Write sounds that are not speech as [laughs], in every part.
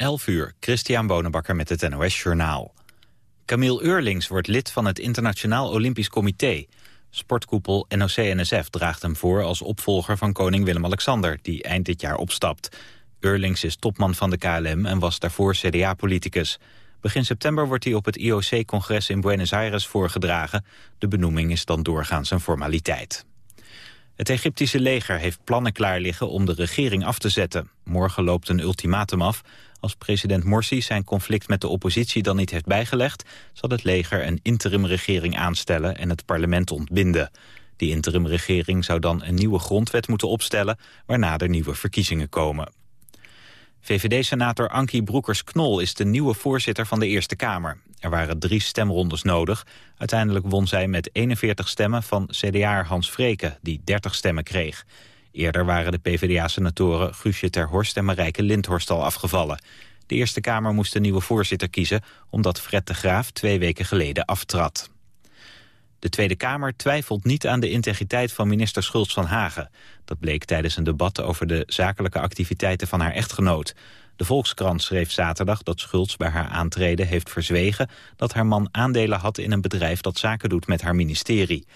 11 uur, Christian Bonenbakker met het NOS Journaal. Camille Eurlings wordt lid van het Internationaal Olympisch Comité. Sportkoepel NOC-NSF draagt hem voor als opvolger van koning Willem-Alexander... die eind dit jaar opstapt. Eurlings is topman van de KLM en was daarvoor CDA-politicus. Begin september wordt hij op het IOC-congres in Buenos Aires voorgedragen. De benoeming is dan doorgaans een formaliteit. Het Egyptische leger heeft plannen klaar liggen om de regering af te zetten. Morgen loopt een ultimatum af. Als president Morsi zijn conflict met de oppositie dan niet heeft bijgelegd... zal het leger een interimregering aanstellen en het parlement ontbinden. Die interimregering zou dan een nieuwe grondwet moeten opstellen... waarna er nieuwe verkiezingen komen. VVD-senator Ankie Broekers-Knol is de nieuwe voorzitter van de Eerste Kamer. Er waren drie stemrondes nodig. Uiteindelijk won zij met 41 stemmen van CDA Hans Vreken, die 30 stemmen kreeg. Eerder waren de PvdA-senatoren Guusje Terhorst en Marijke Lindhorst al afgevallen. De Eerste Kamer moest een nieuwe voorzitter kiezen... omdat Fred de Graaf twee weken geleden aftrad. De Tweede Kamer twijfelt niet aan de integriteit van minister Schultz van Hagen. Dat bleek tijdens een debat over de zakelijke activiteiten van haar echtgenoot. De Volkskrant schreef zaterdag dat Schultz bij haar aantreden heeft verzwegen... dat haar man aandelen had in een bedrijf dat zaken doet met haar ministerie.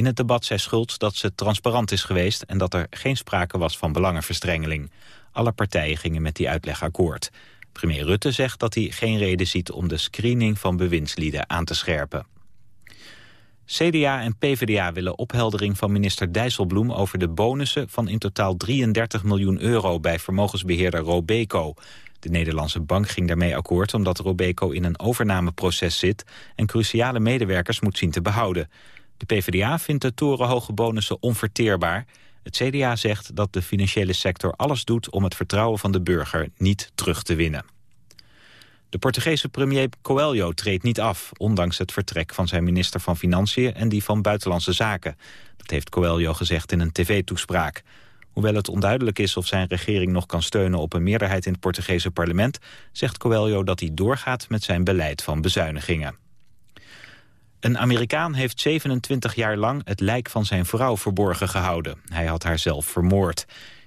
In het debat zei Schultz dat ze transparant is geweest... en dat er geen sprake was van belangenverstrengeling. Alle partijen gingen met die uitleg akkoord. Premier Rutte zegt dat hij geen reden ziet om de screening van bewindslieden aan te scherpen. CDA en PvdA willen opheldering van minister Dijsselbloem over de bonussen van in totaal 33 miljoen euro bij vermogensbeheerder Robeco. De Nederlandse bank ging daarmee akkoord omdat Robeco in een overnameproces zit en cruciale medewerkers moet zien te behouden. De PvdA vindt de torenhoge bonussen onverteerbaar. Het CDA zegt dat de financiële sector alles doet om het vertrouwen van de burger niet terug te winnen. De Portugese premier Coelho treedt niet af, ondanks het vertrek van zijn minister van Financiën en die van Buitenlandse Zaken. Dat heeft Coelho gezegd in een tv-toespraak. Hoewel het onduidelijk is of zijn regering nog kan steunen op een meerderheid in het Portugese parlement, zegt Coelho dat hij doorgaat met zijn beleid van bezuinigingen. Een Amerikaan heeft 27 jaar lang het lijk van zijn vrouw verborgen gehouden. Hij had haar zelf vermoord.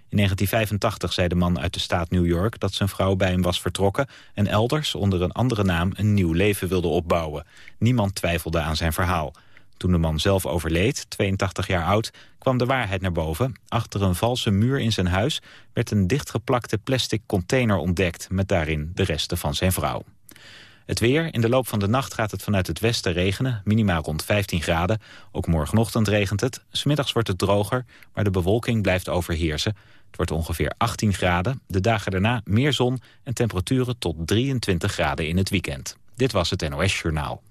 In 1985 zei de man uit de staat New York dat zijn vrouw bij hem was vertrokken... en elders onder een andere naam een nieuw leven wilde opbouwen. Niemand twijfelde aan zijn verhaal. Toen de man zelf overleed, 82 jaar oud, kwam de waarheid naar boven. Achter een valse muur in zijn huis werd een dichtgeplakte plastic container ontdekt... met daarin de resten van zijn vrouw. Het weer. In de loop van de nacht gaat het vanuit het westen regenen. Minimaal rond 15 graden. Ook morgenochtend regent het. Smiddags wordt het droger, maar de bewolking blijft overheersen. Het wordt ongeveer 18 graden. De dagen daarna meer zon en temperaturen tot 23 graden in het weekend. Dit was het NOS Journaal.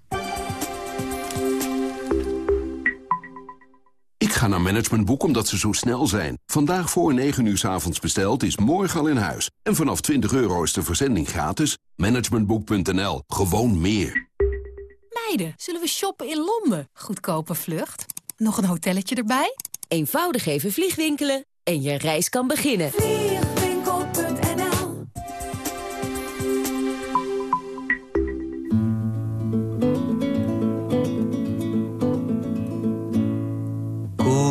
Ik ga naar Managementboek omdat ze zo snel zijn. Vandaag voor 9 uur s avonds besteld is morgen al in huis. En vanaf 20 euro is de verzending gratis. Managementboek.nl. Gewoon meer. Meiden, zullen we shoppen in Londen? Goedkope vlucht. Nog een hotelletje erbij? Eenvoudig even vliegwinkelen en je reis kan beginnen.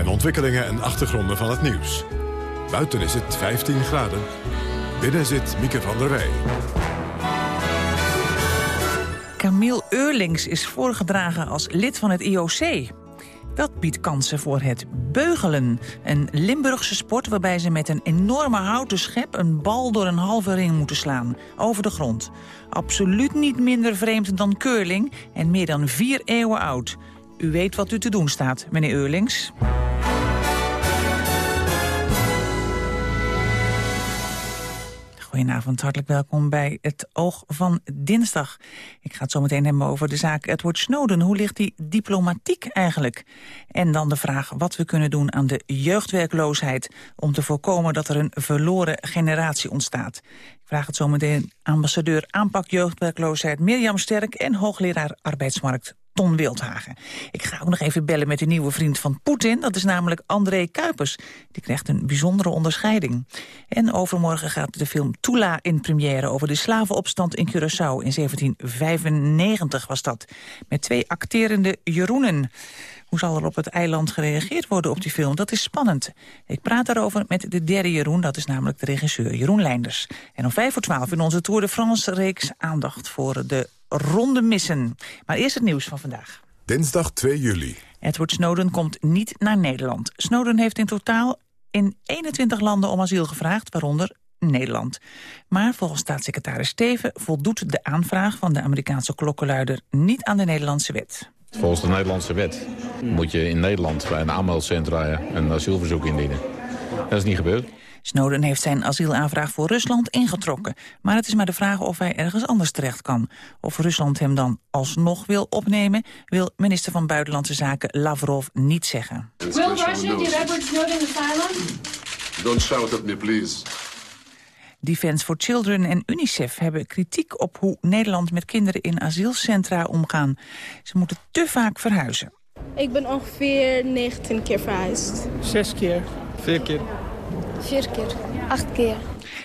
en ontwikkelingen en achtergronden van het nieuws. Buiten is het 15 graden, binnen zit Mieke van der Wij. Camille Eurlings is voorgedragen als lid van het IOC. Dat biedt kansen voor het beugelen. Een Limburgse sport waarbij ze met een enorme houten schep... een bal door een halve ring moeten slaan, over de grond. Absoluut niet minder vreemd dan curling en meer dan vier eeuwen oud. U weet wat u te doen staat, meneer Eurlings. Goedenavond, hartelijk welkom bij het Oog van Dinsdag. Ik ga het zo meteen hebben over de zaak Edward Snowden. Hoe ligt die diplomatiek eigenlijk? En dan de vraag wat we kunnen doen aan de jeugdwerkloosheid... om te voorkomen dat er een verloren generatie ontstaat. Ik Vraag het zometeen ambassadeur aanpak jeugdwerkloosheid Mirjam Sterk... en hoogleraar arbeidsmarkt Ton Wildhagen. Ik ga ook nog even bellen met de nieuwe vriend van Poetin. Dat is namelijk André Kuipers. Die krijgt een bijzondere onderscheiding. En overmorgen gaat de film Tula in première... over de slavenopstand in Curaçao. In 1795 was dat. Met twee acterende Jeroenen. Hoe zal er op het eiland gereageerd worden op die film? Dat is spannend. Ik praat daarover met de derde Jeroen, dat is namelijk de regisseur Jeroen Leinders. En om vijf voor twaalf in onze Tour de France-reeks aandacht voor de ronde missen. Maar eerst het nieuws van vandaag. Dinsdag 2 juli. Edward Snowden komt niet naar Nederland. Snowden heeft in totaal in 21 landen om asiel gevraagd, waaronder Nederland. Maar volgens staatssecretaris Steven voldoet de aanvraag van de Amerikaanse klokkenluider niet aan de Nederlandse wet. Volgens de Nederlandse wet moet je in Nederland bij een aanmeldcentra een asielverzoek indienen. Dat is niet gebeurd. Snowden heeft zijn asielaanvraag voor Rusland ingetrokken. Maar het is maar de vraag of hij ergens anders terecht kan. Of Rusland hem dan alsnog wil opnemen... wil minister van Buitenlandse Zaken Lavrov niet zeggen. Will Russia give Edward Snowden asylum? Don't shout at me, please. Defense for Children en UNICEF hebben kritiek op hoe Nederland met kinderen in asielcentra omgaan. Ze moeten te vaak verhuizen. Ik ben ongeveer 19 keer verhuisd. Zes keer. Vier keer. Vier keer. Acht keer.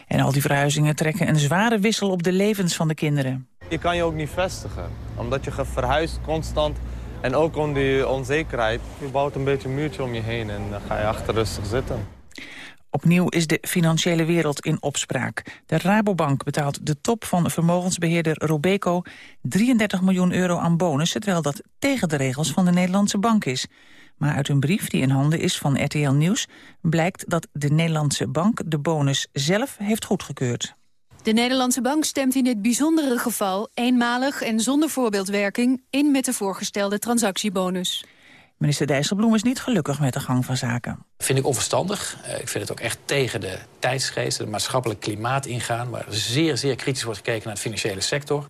En al die verhuizingen trekken een zware wissel op de levens van de kinderen. Je kan je ook niet vestigen, omdat je verhuist constant. En ook om die onzekerheid, je bouwt een beetje een muurtje om je heen en dan ga je achter rustig zitten. Opnieuw is de financiële wereld in opspraak. De Rabobank betaalt de top van vermogensbeheerder Robeco 33 miljoen euro aan bonussen, terwijl dat tegen de regels van de Nederlandse bank is. Maar uit een brief die in handen is van RTL Nieuws blijkt dat de Nederlandse bank de bonus zelf heeft goedgekeurd. De Nederlandse bank stemt in dit bijzondere geval eenmalig en zonder voorbeeldwerking in met de voorgestelde transactiebonus. Minister Dijsselbloem is niet gelukkig met de gang van zaken. Vind ik onverstandig. Eh, Ik vind het ook echt tegen de tijdsgeest, het maatschappelijk klimaat ingaan... waar zeer, zeer kritisch wordt gekeken naar de financiële sector.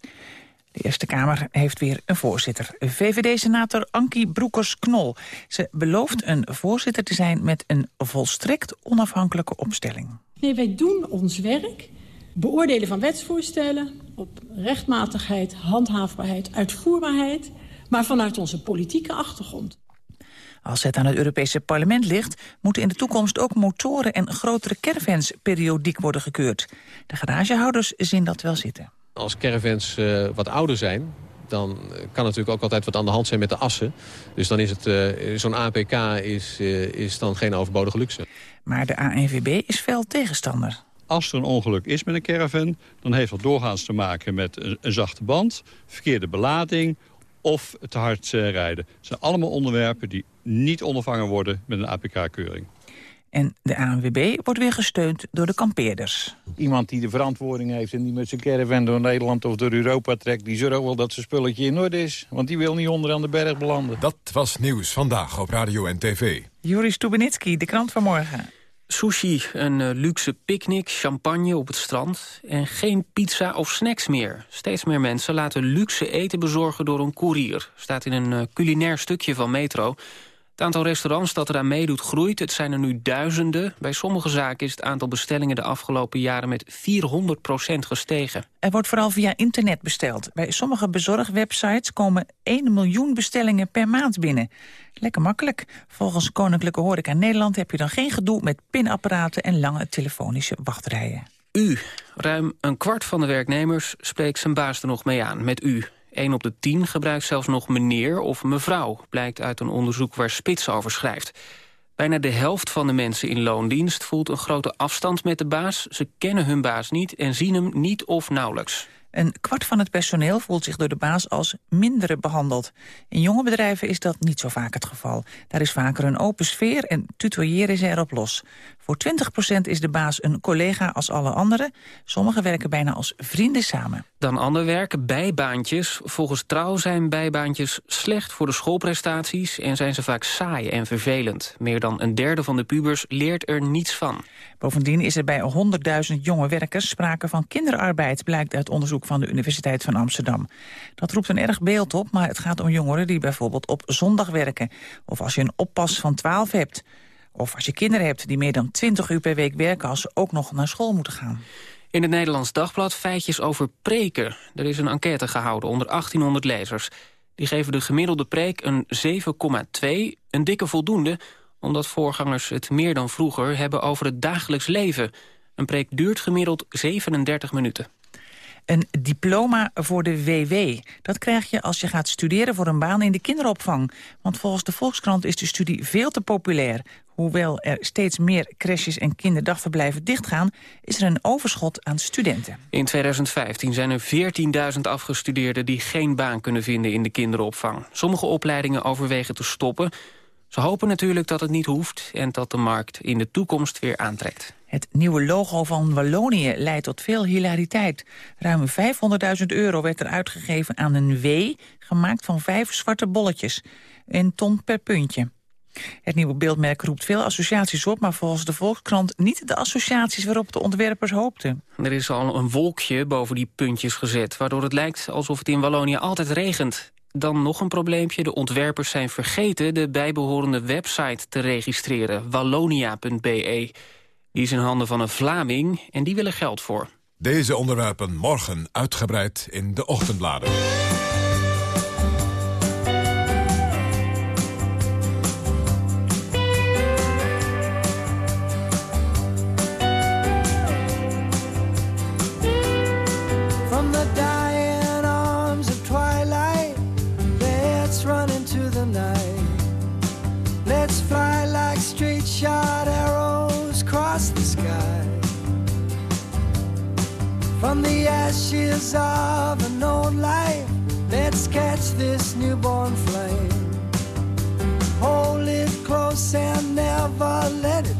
De Eerste Kamer heeft weer een voorzitter. VVD-senator Ankie Broekers-Knol. Ze belooft een voorzitter te zijn met een volstrekt onafhankelijke opstelling. Nee, wij doen ons werk. Beoordelen van wetsvoorstellen op rechtmatigheid, handhaafbaarheid, uitvoerbaarheid... maar vanuit onze politieke achtergrond. Als het aan het Europese parlement ligt... moeten in de toekomst ook motoren en grotere caravans periodiek worden gekeurd. De garagehouders zien dat wel zitten. Als caravans uh, wat ouder zijn, dan kan natuurlijk ook altijd wat aan de hand zijn met de assen. Dus dan is het uh, zo'n APK is, uh, is dan geen overbodige luxe. Maar de ANVB is fel tegenstander. Als er een ongeluk is met een caravan, dan heeft dat doorgaans te maken met een, een zachte band, verkeerde belading of te hard rijden. Dat zijn allemaal onderwerpen die niet ondervangen worden met een APK-keuring. En de ANWB wordt weer gesteund door de kampeerders. Iemand die de verantwoording heeft en die met zijn caravan door Nederland of door Europa trekt... die zorgt wel dat zijn spulletje in orde is. Want die wil niet onderaan de berg belanden. Dat was Nieuws Vandaag op Radio en TV. Joris Stubenitski, de krant van morgen. Sushi, een uh, luxe picknick, champagne op het strand... en geen pizza of snacks meer. Steeds meer mensen laten luxe eten bezorgen door een koerier. Staat in een uh, culinair stukje van Metro... Het aantal restaurants dat eraan meedoet groeit. Het zijn er nu duizenden. Bij sommige zaken is het aantal bestellingen de afgelopen jaren met 400% gestegen. Er wordt vooral via internet besteld. Bij sommige bezorgwebsites komen 1 miljoen bestellingen per maand binnen. Lekker makkelijk. Volgens Koninklijke Horeca Nederland heb je dan geen gedoe met pinapparaten en lange telefonische wachtrijen. U. Ruim een kwart van de werknemers spreekt zijn baas er nog mee aan met u. 1 op de 10 gebruikt zelfs nog meneer of mevrouw... blijkt uit een onderzoek waar Spits over schrijft. Bijna de helft van de mensen in loondienst voelt een grote afstand met de baas. Ze kennen hun baas niet en zien hem niet of nauwelijks. Een kwart van het personeel voelt zich door de baas als minder behandeld. In jonge bedrijven is dat niet zo vaak het geval. Daar is vaker een open sfeer en tutoyeren ze erop los. Voor 20% is de baas een collega als alle anderen. Sommigen werken bijna als vrienden samen. Dan ander werk, bijbaantjes. Volgens Trouw zijn bijbaantjes slecht voor de schoolprestaties... en zijn ze vaak saai en vervelend. Meer dan een derde van de pubers leert er niets van. Bovendien is er bij 100.000 jonge werkers sprake van kinderarbeid... blijkt uit onderzoek van de Universiteit van Amsterdam. Dat roept een erg beeld op, maar het gaat om jongeren... die bijvoorbeeld op zondag werken. Of als je een oppas van 12 hebt... Of als je kinderen hebt die meer dan 20 uur per week werken... als ze ook nog naar school moeten gaan. In het Nederlands Dagblad feitjes over preken. Er is een enquête gehouden onder 1800 lezers. Die geven de gemiddelde preek een 7,2, een dikke voldoende... omdat voorgangers het meer dan vroeger hebben over het dagelijks leven. Een preek duurt gemiddeld 37 minuten. Een diploma voor de WW. Dat krijg je als je gaat studeren voor een baan in de kinderopvang. Want volgens de Volkskrant is de studie veel te populair. Hoewel er steeds meer crèches en kinderdagverblijven dichtgaan... is er een overschot aan studenten. In 2015 zijn er 14.000 afgestudeerden... die geen baan kunnen vinden in de kinderopvang. Sommige opleidingen overwegen te stoppen. Ze hopen natuurlijk dat het niet hoeft... en dat de markt in de toekomst weer aantrekt. Het nieuwe logo van Wallonië leidt tot veel hilariteit. Ruim 500.000 euro werd er uitgegeven aan een W... gemaakt van vijf zwarte bolletjes. Een ton per puntje. Het nieuwe beeldmerk roept veel associaties op... maar volgens de Volkskrant niet de associaties waarop de ontwerpers hoopten. Er is al een wolkje boven die puntjes gezet... waardoor het lijkt alsof het in Wallonië altijd regent. Dan nog een probleempje. De ontwerpers zijn vergeten de bijbehorende website te registreren. Wallonia.be. Die is in handen van een Vlaming en die willen geld voor. Deze onderwerpen morgen uitgebreid in de ochtendbladen. Ashes of an old life, let's catch this newborn flame. Hold it close and never let it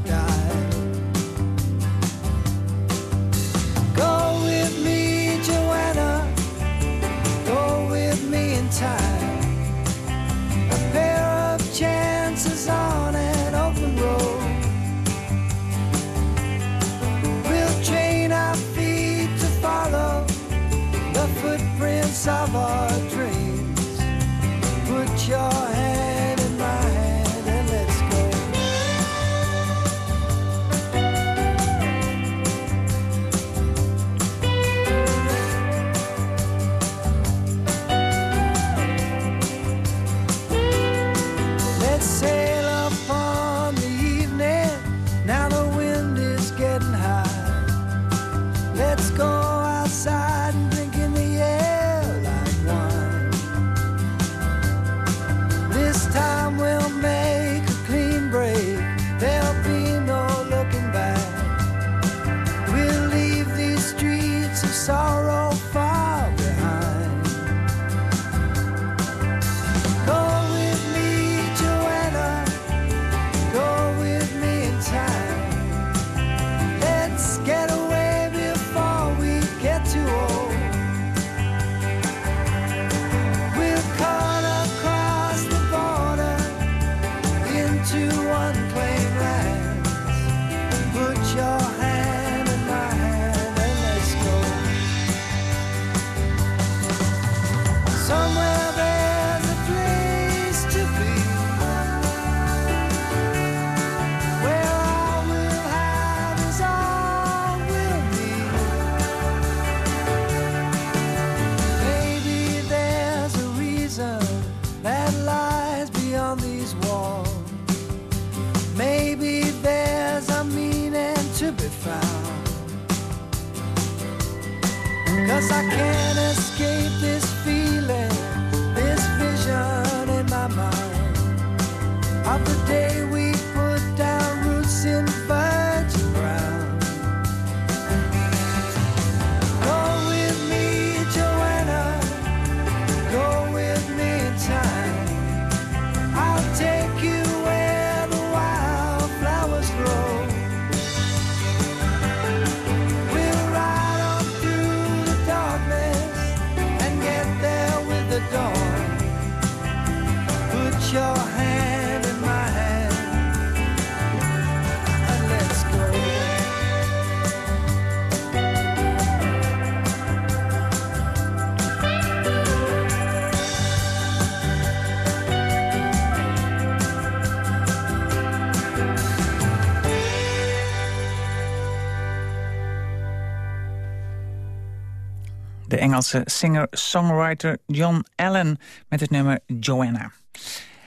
Engelse singer-songwriter John Allen met het nummer Joanna.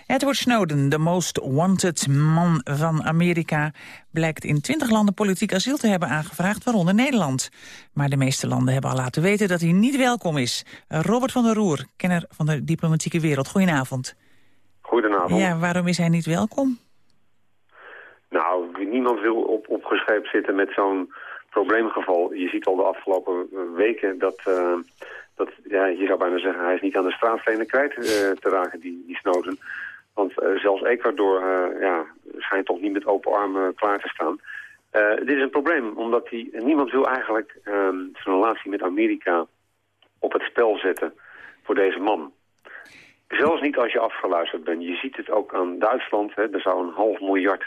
Edward Snowden, de most wanted man van Amerika... blijkt in twintig landen politiek asiel te hebben aangevraagd, waaronder Nederland. Maar de meeste landen hebben al laten weten dat hij niet welkom is. Robert van der Roer, kenner van de diplomatieke wereld. Goedenavond. Goedenavond. Ja, waarom is hij niet welkom? Nou, niemand wil op, opgeschreven zitten met zo'n probleemgeval. Je ziet al de afgelopen weken dat... Uh, dat ja, je zou bijna zeggen, hij is niet aan de straatvenen kwijt uh, te raken, die, die Snowden. Want zelfs Ecuador ja, schijnt toch niet met open armen klaar te staan. Dit is een probleem, omdat die, niemand wil eigenlijk zijn relatie met Amerika op het spel zetten voor deze man. Zelfs niet als je afgeluisterd bent. Je ziet het ook aan Duitsland. Hè. Er zou een half miljard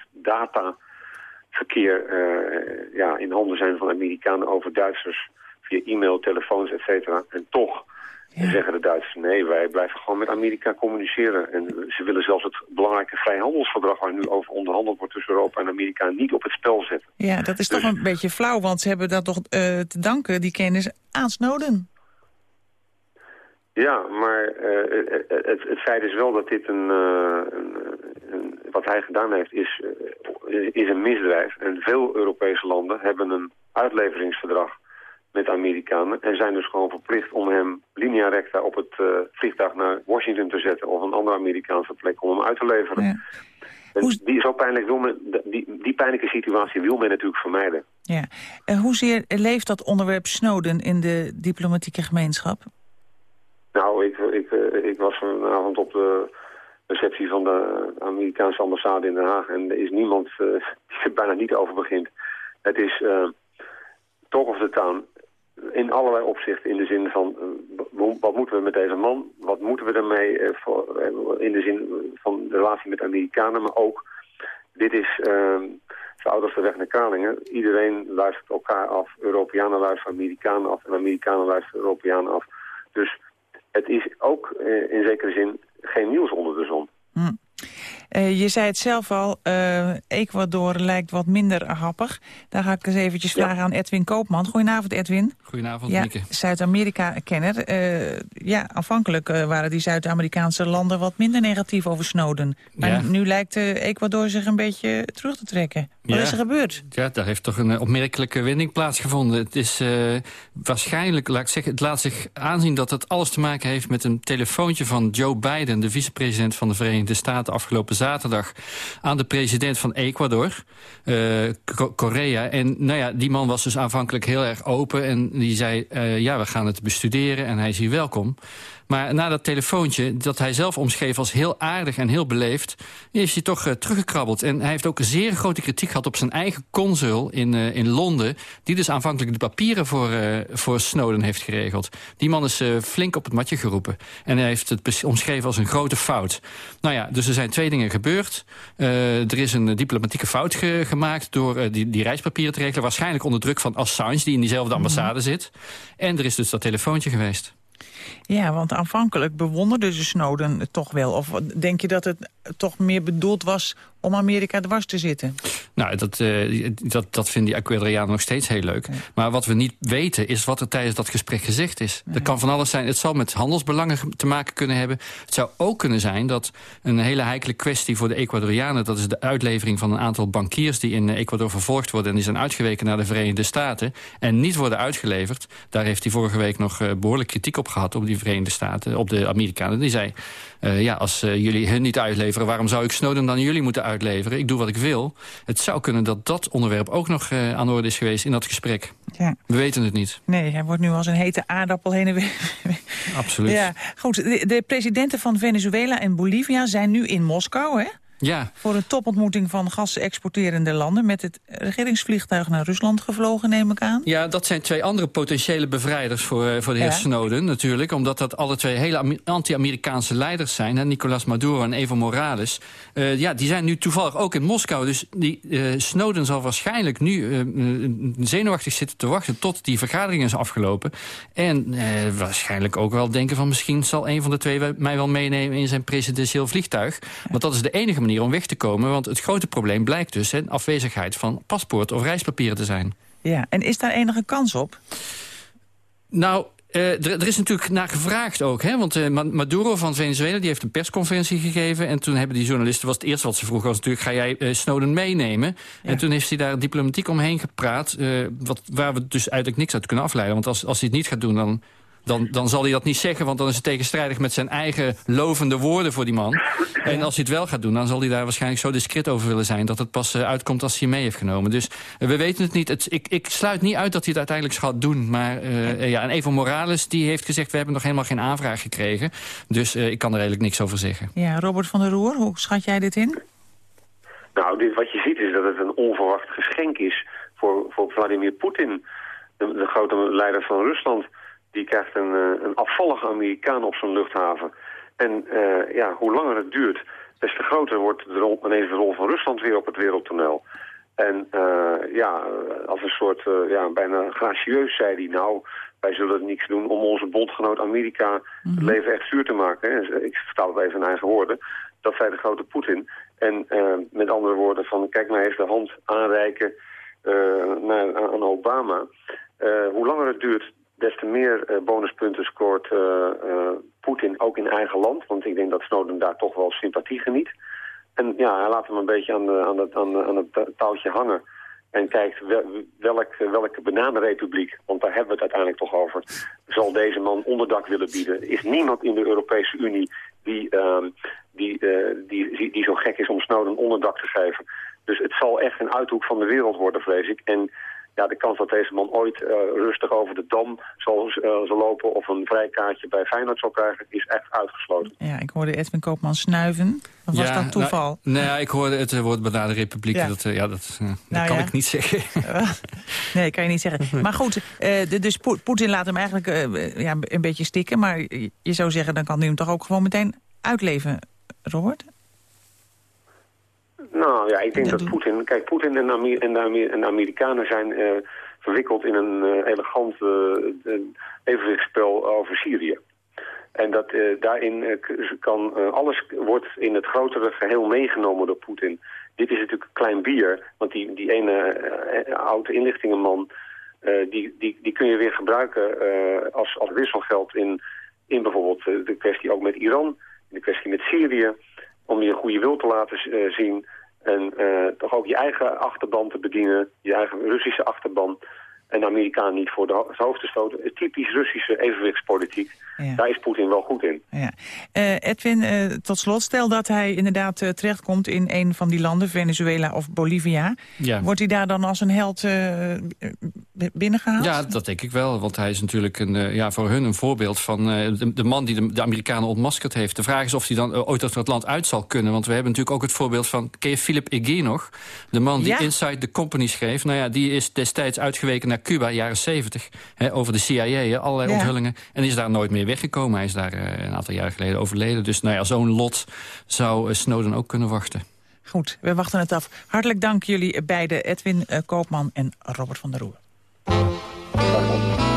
dataverkeer ja, in handen zijn van Amerikanen over Duitsers via e-mail, telefoons, et cetera. En toch ja. zeggen de Duitsers, nee, wij blijven gewoon met Amerika communiceren. En ze willen zelfs het belangrijke vrijhandelsverdrag waar nu over onderhandeld wordt tussen Europa en Amerika niet op het spel zetten. Ja, dat is dus, toch een beetje flauw, want ze hebben dat toch uh, te danken, die kennis, aan Snowden. Ja, maar uh, het, het, feit is wel dat dit een, uh, een, een wat hij gedaan heeft, is, is een misdrijf. En veel Europese landen hebben een uitleveringsverdrag met Amerikanen. En zijn dus gewoon verplicht om hem linea recta op het uh, vliegtuig naar Washington te zetten... of een andere Amerikaanse plek om hem uit te leveren. Ja. Hoe... Die, zo pijnlijk wil men, die, die pijnlijke situatie wil men natuurlijk vermijden. Ja. En hoezeer leeft dat onderwerp Snowden in de diplomatieke gemeenschap? Nou, ik, ik, ik was vanavond op de receptie van de Amerikaanse ambassade in Den Haag... en er is niemand uh, [laughs] die er bijna niet over begint. Het is... Uh, talk of the town in allerlei opzichten in de zin van uh, wat moeten we met deze man, wat moeten we ermee in de zin van de relatie met Amerikanen, maar ook dit is ehm, de weg naar Kralingen. Iedereen luistert elkaar af, Europeanen luisteren Amerikanen af en Amerikanen luisteren Europeanen af. Dus het is ook in zekere zin geen nieuws onder de zon. Hm. Uh, je zei het zelf al, uh, Ecuador lijkt wat minder happig. Daar ga ik eens eventjes ja. vragen aan Edwin Koopman. Goedenavond, Edwin. Goedenavond, ja, Mieke. Zuid-Amerika-kenner. Uh, ja, aanvankelijk waren die Zuid-Amerikaanse landen wat minder negatief over Snowden. Maar ja. nu lijkt Ecuador zich een beetje terug te trekken. Wat ja. is er gebeurd? Ja, daar heeft toch een opmerkelijke wending plaatsgevonden. Het is waarschijnlijk, laat ik zeggen, het laat zich aanzien dat het alles te maken heeft met een telefoontje van Joe Biden, de vicepresident van de Verenigde Staten, afgelopen zaterdag aan de president van Ecuador, uh, Korea. En nou ja, die man was dus aanvankelijk heel erg open en die zei, uh, ja, we gaan het bestuderen en hij is hier welkom. Maar na dat telefoontje, dat hij zelf omschreef als heel aardig en heel beleefd... is hij toch uh, teruggekrabbeld. En hij heeft ook zeer grote kritiek gehad op zijn eigen consul in, uh, in Londen... die dus aanvankelijk de papieren voor, uh, voor Snowden heeft geregeld. Die man is flink op het matje geroepen. En hij heeft het omschreven als een grote fout. Nou ja, dus er zijn twee dingen gebeurd. er is een diplomatieke fout ge gemaakt door die, die reispapieren te regelen. Waarschijnlijk onder druk van Assange, die in diezelfde ambassade mm -hmm. zit. En er is dus dat telefoontje geweest. Ja, want aanvankelijk bewonderde ze Snowden toch wel. Of denk je dat het toch meer bedoeld was om Amerika dwars te zitten? Nou, dat, uh, dat, dat vinden die Ecuadorianen nog steeds heel leuk. Ja. Maar wat we niet weten is wat er tijdens dat gesprek gezegd is. Ja. Dat kan van alles zijn. Het zal met handelsbelangen te maken kunnen hebben. Het zou ook kunnen zijn dat een hele heikele kwestie voor de Ecuadorianen... dat is de uitlevering van een aantal bankiers die in Ecuador vervolgd worden... en die zijn uitgeweken naar de Verenigde Staten en niet worden uitgeleverd. Daar heeft hij vorige week nog uh, behoorlijk kritiek op gehad op die Verenigde Staten, op de Amerikanen. Die zei, uh, ja, als uh, jullie hun niet uitleveren... waarom zou ik Snowden dan jullie moeten uitleveren? Ik doe wat ik wil. Het zou kunnen dat dat onderwerp ook nog uh, aan de orde is geweest in dat gesprek. Ja. We weten het niet. Nee, hij wordt nu als een hete aardappel heen en weer. Absoluut. Ja, goed. De, de presidenten van Venezuela en Bolivia zijn nu in Moskou, hè? Ja. Voor een topontmoeting van gas-exporterende landen... met het regeringsvliegtuig naar Rusland gevlogen, neem ik aan. Ja, dat zijn twee andere potentiële bevrijders voor, uh, voor de heer ja. Snowden natuurlijk. Omdat dat alle twee hele anti-Amerikaanse leiders zijn. Hè, Nicolas Maduro en Evo Morales. Uh, ja, die zijn nu toevallig ook in Moskou. Dus die, uh, Snowden zal waarschijnlijk nu zenuwachtig zitten te wachten... tot die vergadering is afgelopen. En waarschijnlijk ook wel denken van... misschien zal een van de twee mij wel meenemen in zijn presidentieel vliegtuig. Want dat is de enige manier om weg te komen. Want het grote probleem blijkt dus hè, afwezigheid van paspoort of reispapieren te zijn. Ja, en is daar enige kans op? Nou, er, er, is natuurlijk naar gevraagd ook. Hè? Want Maduro van Venezuela die heeft een persconferentie gegeven. En toen hebben die journalisten, was het eerste wat ze vroegen... was natuurlijk, ga jij Snowden meenemen? En toen heeft hij daar diplomatiek omheen gepraat... wat, waar we dus eigenlijk niks uit kunnen afleiden. Want als, als hij het niet gaat doen, dan dan, dan zal hij dat niet zeggen... want dan is het tegenstrijdig met zijn eigen lovende woorden voor die man. En als hij het wel gaat doen, dan zal hij daar waarschijnlijk zo discreet over willen zijn... dat het pas eh, uitkomt als hij mee heeft genomen. Dus eh, we weten het niet. Het, ik, ik sluit niet uit dat hij het uiteindelijk gaat doen. Maar uh, ja, en Evo Morales die heeft gezegd... we hebben nog helemaal geen aanvraag gekregen. Dus ik kan er eigenlijk niks over zeggen. Ja, Robert van der Roer, hoe schat jij dit in? Nou, dit, wat je ziet is dat het een onverwacht geschenk is... voor, voor Vladimir Poetin, de, de grote leider van Rusland die krijgt een, uh, een afvallige Amerikaan op zijn luchthaven. En uh, ja, hoe langer het duurt, des te groter wordt de rol, ineens de rol van Rusland weer op het wereldtoneel. En uh, ja, als een soort, ja, bijna gracieus zei hij, nou, wij zullen niets doen om onze bondgenoot Amerika het mhm. leven echt zuur te maken. Ik vertaal het even in eigen woorden. Dat zei de grote Poetin. En met andere woorden van, kijk maar even de hand aanreiken naar, aan Obama. hoe langer het duurt, des te meer uh, bonuspunten scoort uh, Poetin ook in eigen land. Want ik denk dat Snowden daar toch wel sympathie geniet. En ja, hij laat hem een beetje aan, aan, het, aan, het touwtje hangen. En kijkt welk, welke bananenrepubliek, want daar hebben we het uiteindelijk toch over, zal deze man onderdak willen bieden. Is niemand in de Europese Unie die, uh, die, die, die, die zo gek is om Snowden onderdak te geven. Dus het zal echt een uithoek van de wereld worden, vrees ik. En ja, de kans dat deze man ooit uh, rustig over de dam zal, uh, zal lopen... of een vrijkaartje bij Feyenoord zal krijgen, is echt uitgesloten. Ja, ik hoorde Edwin Koopman snuiven. Of was dat toeval? Nou, nee, ik hoorde het woord Banane Republiek. Ja. Dat, uh, ja, dat, dat nou, kan ik niet zeggen. [laughs] nee, kan je niet zeggen. [laughs] Maar goed, de, dus Poetin laat hem eigenlijk ja, een beetje stikken. Maar je zou zeggen, dan kan hij hem toch ook gewoon meteen uitleven, Robert? Nou ja, ik denk dat, Poetin... Kijk, Poetin en, en, de Amerikanen zijn uh, verwikkeld in een uh, elegant uh, evenwichtsspel over Syrië. En dat, daarin kan alles wordt in het grotere geheel meegenomen door Poetin. Dit is natuurlijk klein bier, want die, die ene oude inlichtingenman... die, die, die kun je weer gebruiken als, als wisselgeld in, in bijvoorbeeld de kwestie ook met Iran... in de kwestie met Syrië, om je goede wil te laten zien... En uh, toch ook je eigen achterban te bedienen, je eigen Russische achterban. En de Amerikaan niet voor de hoofd te stoten. Typisch Russische evenwichtspolitiek. Daar is Poetin wel goed in. Ja. Uh, Edwin, uh, tot slot, stel dat hij inderdaad uh, terechtkomt in een van die landen, Venezuela of Bolivia. Ja. Wordt hij daar dan als een held binnengehaald? Ja, dat denk ik wel. Want hij is natuurlijk een, ja, voor hun een voorbeeld van de, de, man die de, de, Amerikanen ontmaskerd heeft. De vraag is of hij dan ooit uit het land uit zal kunnen. Want we hebben natuurlijk ook het voorbeeld van, ken je Philip Ege nog? De man die Inside the Company schreef. Nou ja, die is destijds uitgeweken naar Cuba, jaren 70. Hè, over de CIA, allerlei ja. onthullingen. En is daar nooit meer weggekomen. Hij is daar een aantal jaar geleden overleden. Dus nou ja, zo'n lot zou Snowden ook kunnen wachten. Goed, we wachten het af. Hartelijk dank jullie beiden, Edwin Koopman en Robert van der Roer. I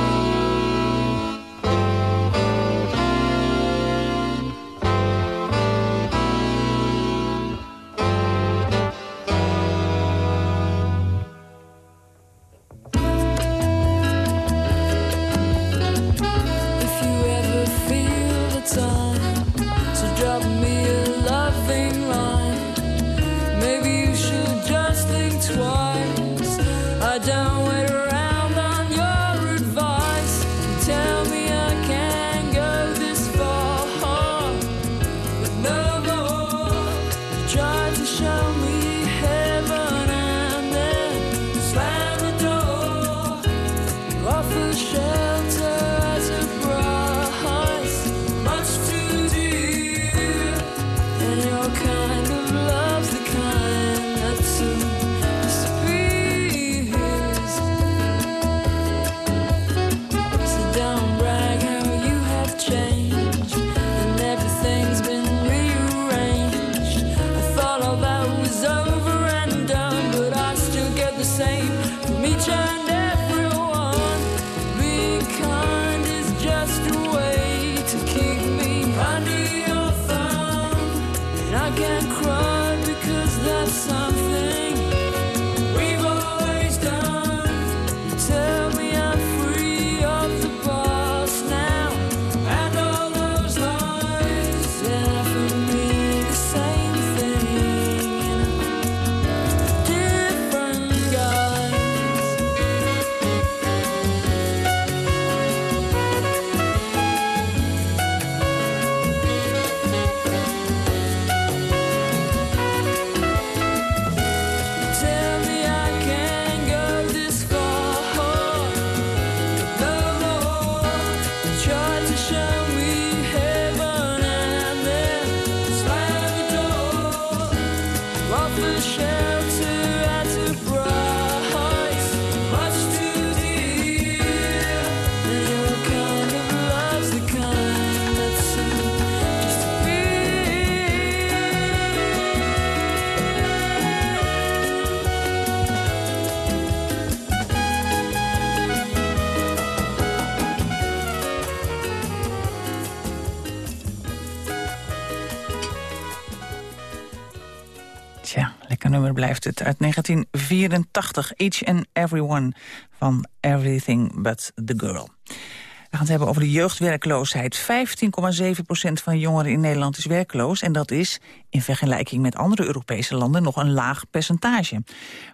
blijft het uit 1984. Each and Everyone van Everything But The Girl. We gaan het hebben over de jeugdwerkloosheid. 15,7% van jongeren in Nederland is werkloos. En dat is, in vergelijking met andere Europese landen, nog een laag percentage.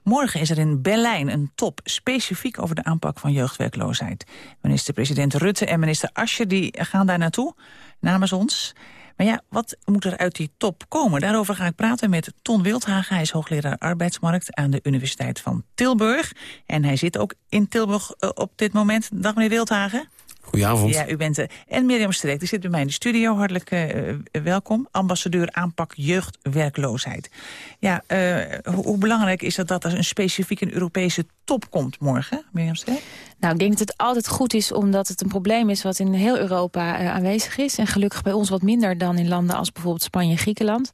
Morgen is er in Berlijn een top specifiek over de aanpak van jeugdwerkloosheid. Minister-president Rutte en minister Asje die gaan daar naartoe, namens ons. Maar ja, wat moet er uit die top komen? Daarover ga ik praten met Ton Wildhagen. Hij is hoogleraar arbeidsmarkt aan de Universiteit van Tilburg. En hij zit ook in Tilburg uh, op dit moment. Dag meneer Wildhagen. Goedenavond. Ja, u bent er. En Mirjam Streek, die zit bij mij in de studio. Hartelijk uh, welkom. Ambassadeur aanpak jeugdwerkloosheid. Ja, uh, hoe, hoe, belangrijk is het dat er een specifiek een Europese top komt morgen, Mirjam Streek? Nou, ik denk dat het altijd goed is omdat het een probleem is wat in heel Europa uh, aanwezig is. En gelukkig bij ons wat minder dan in landen als bijvoorbeeld Spanje en Griekenland.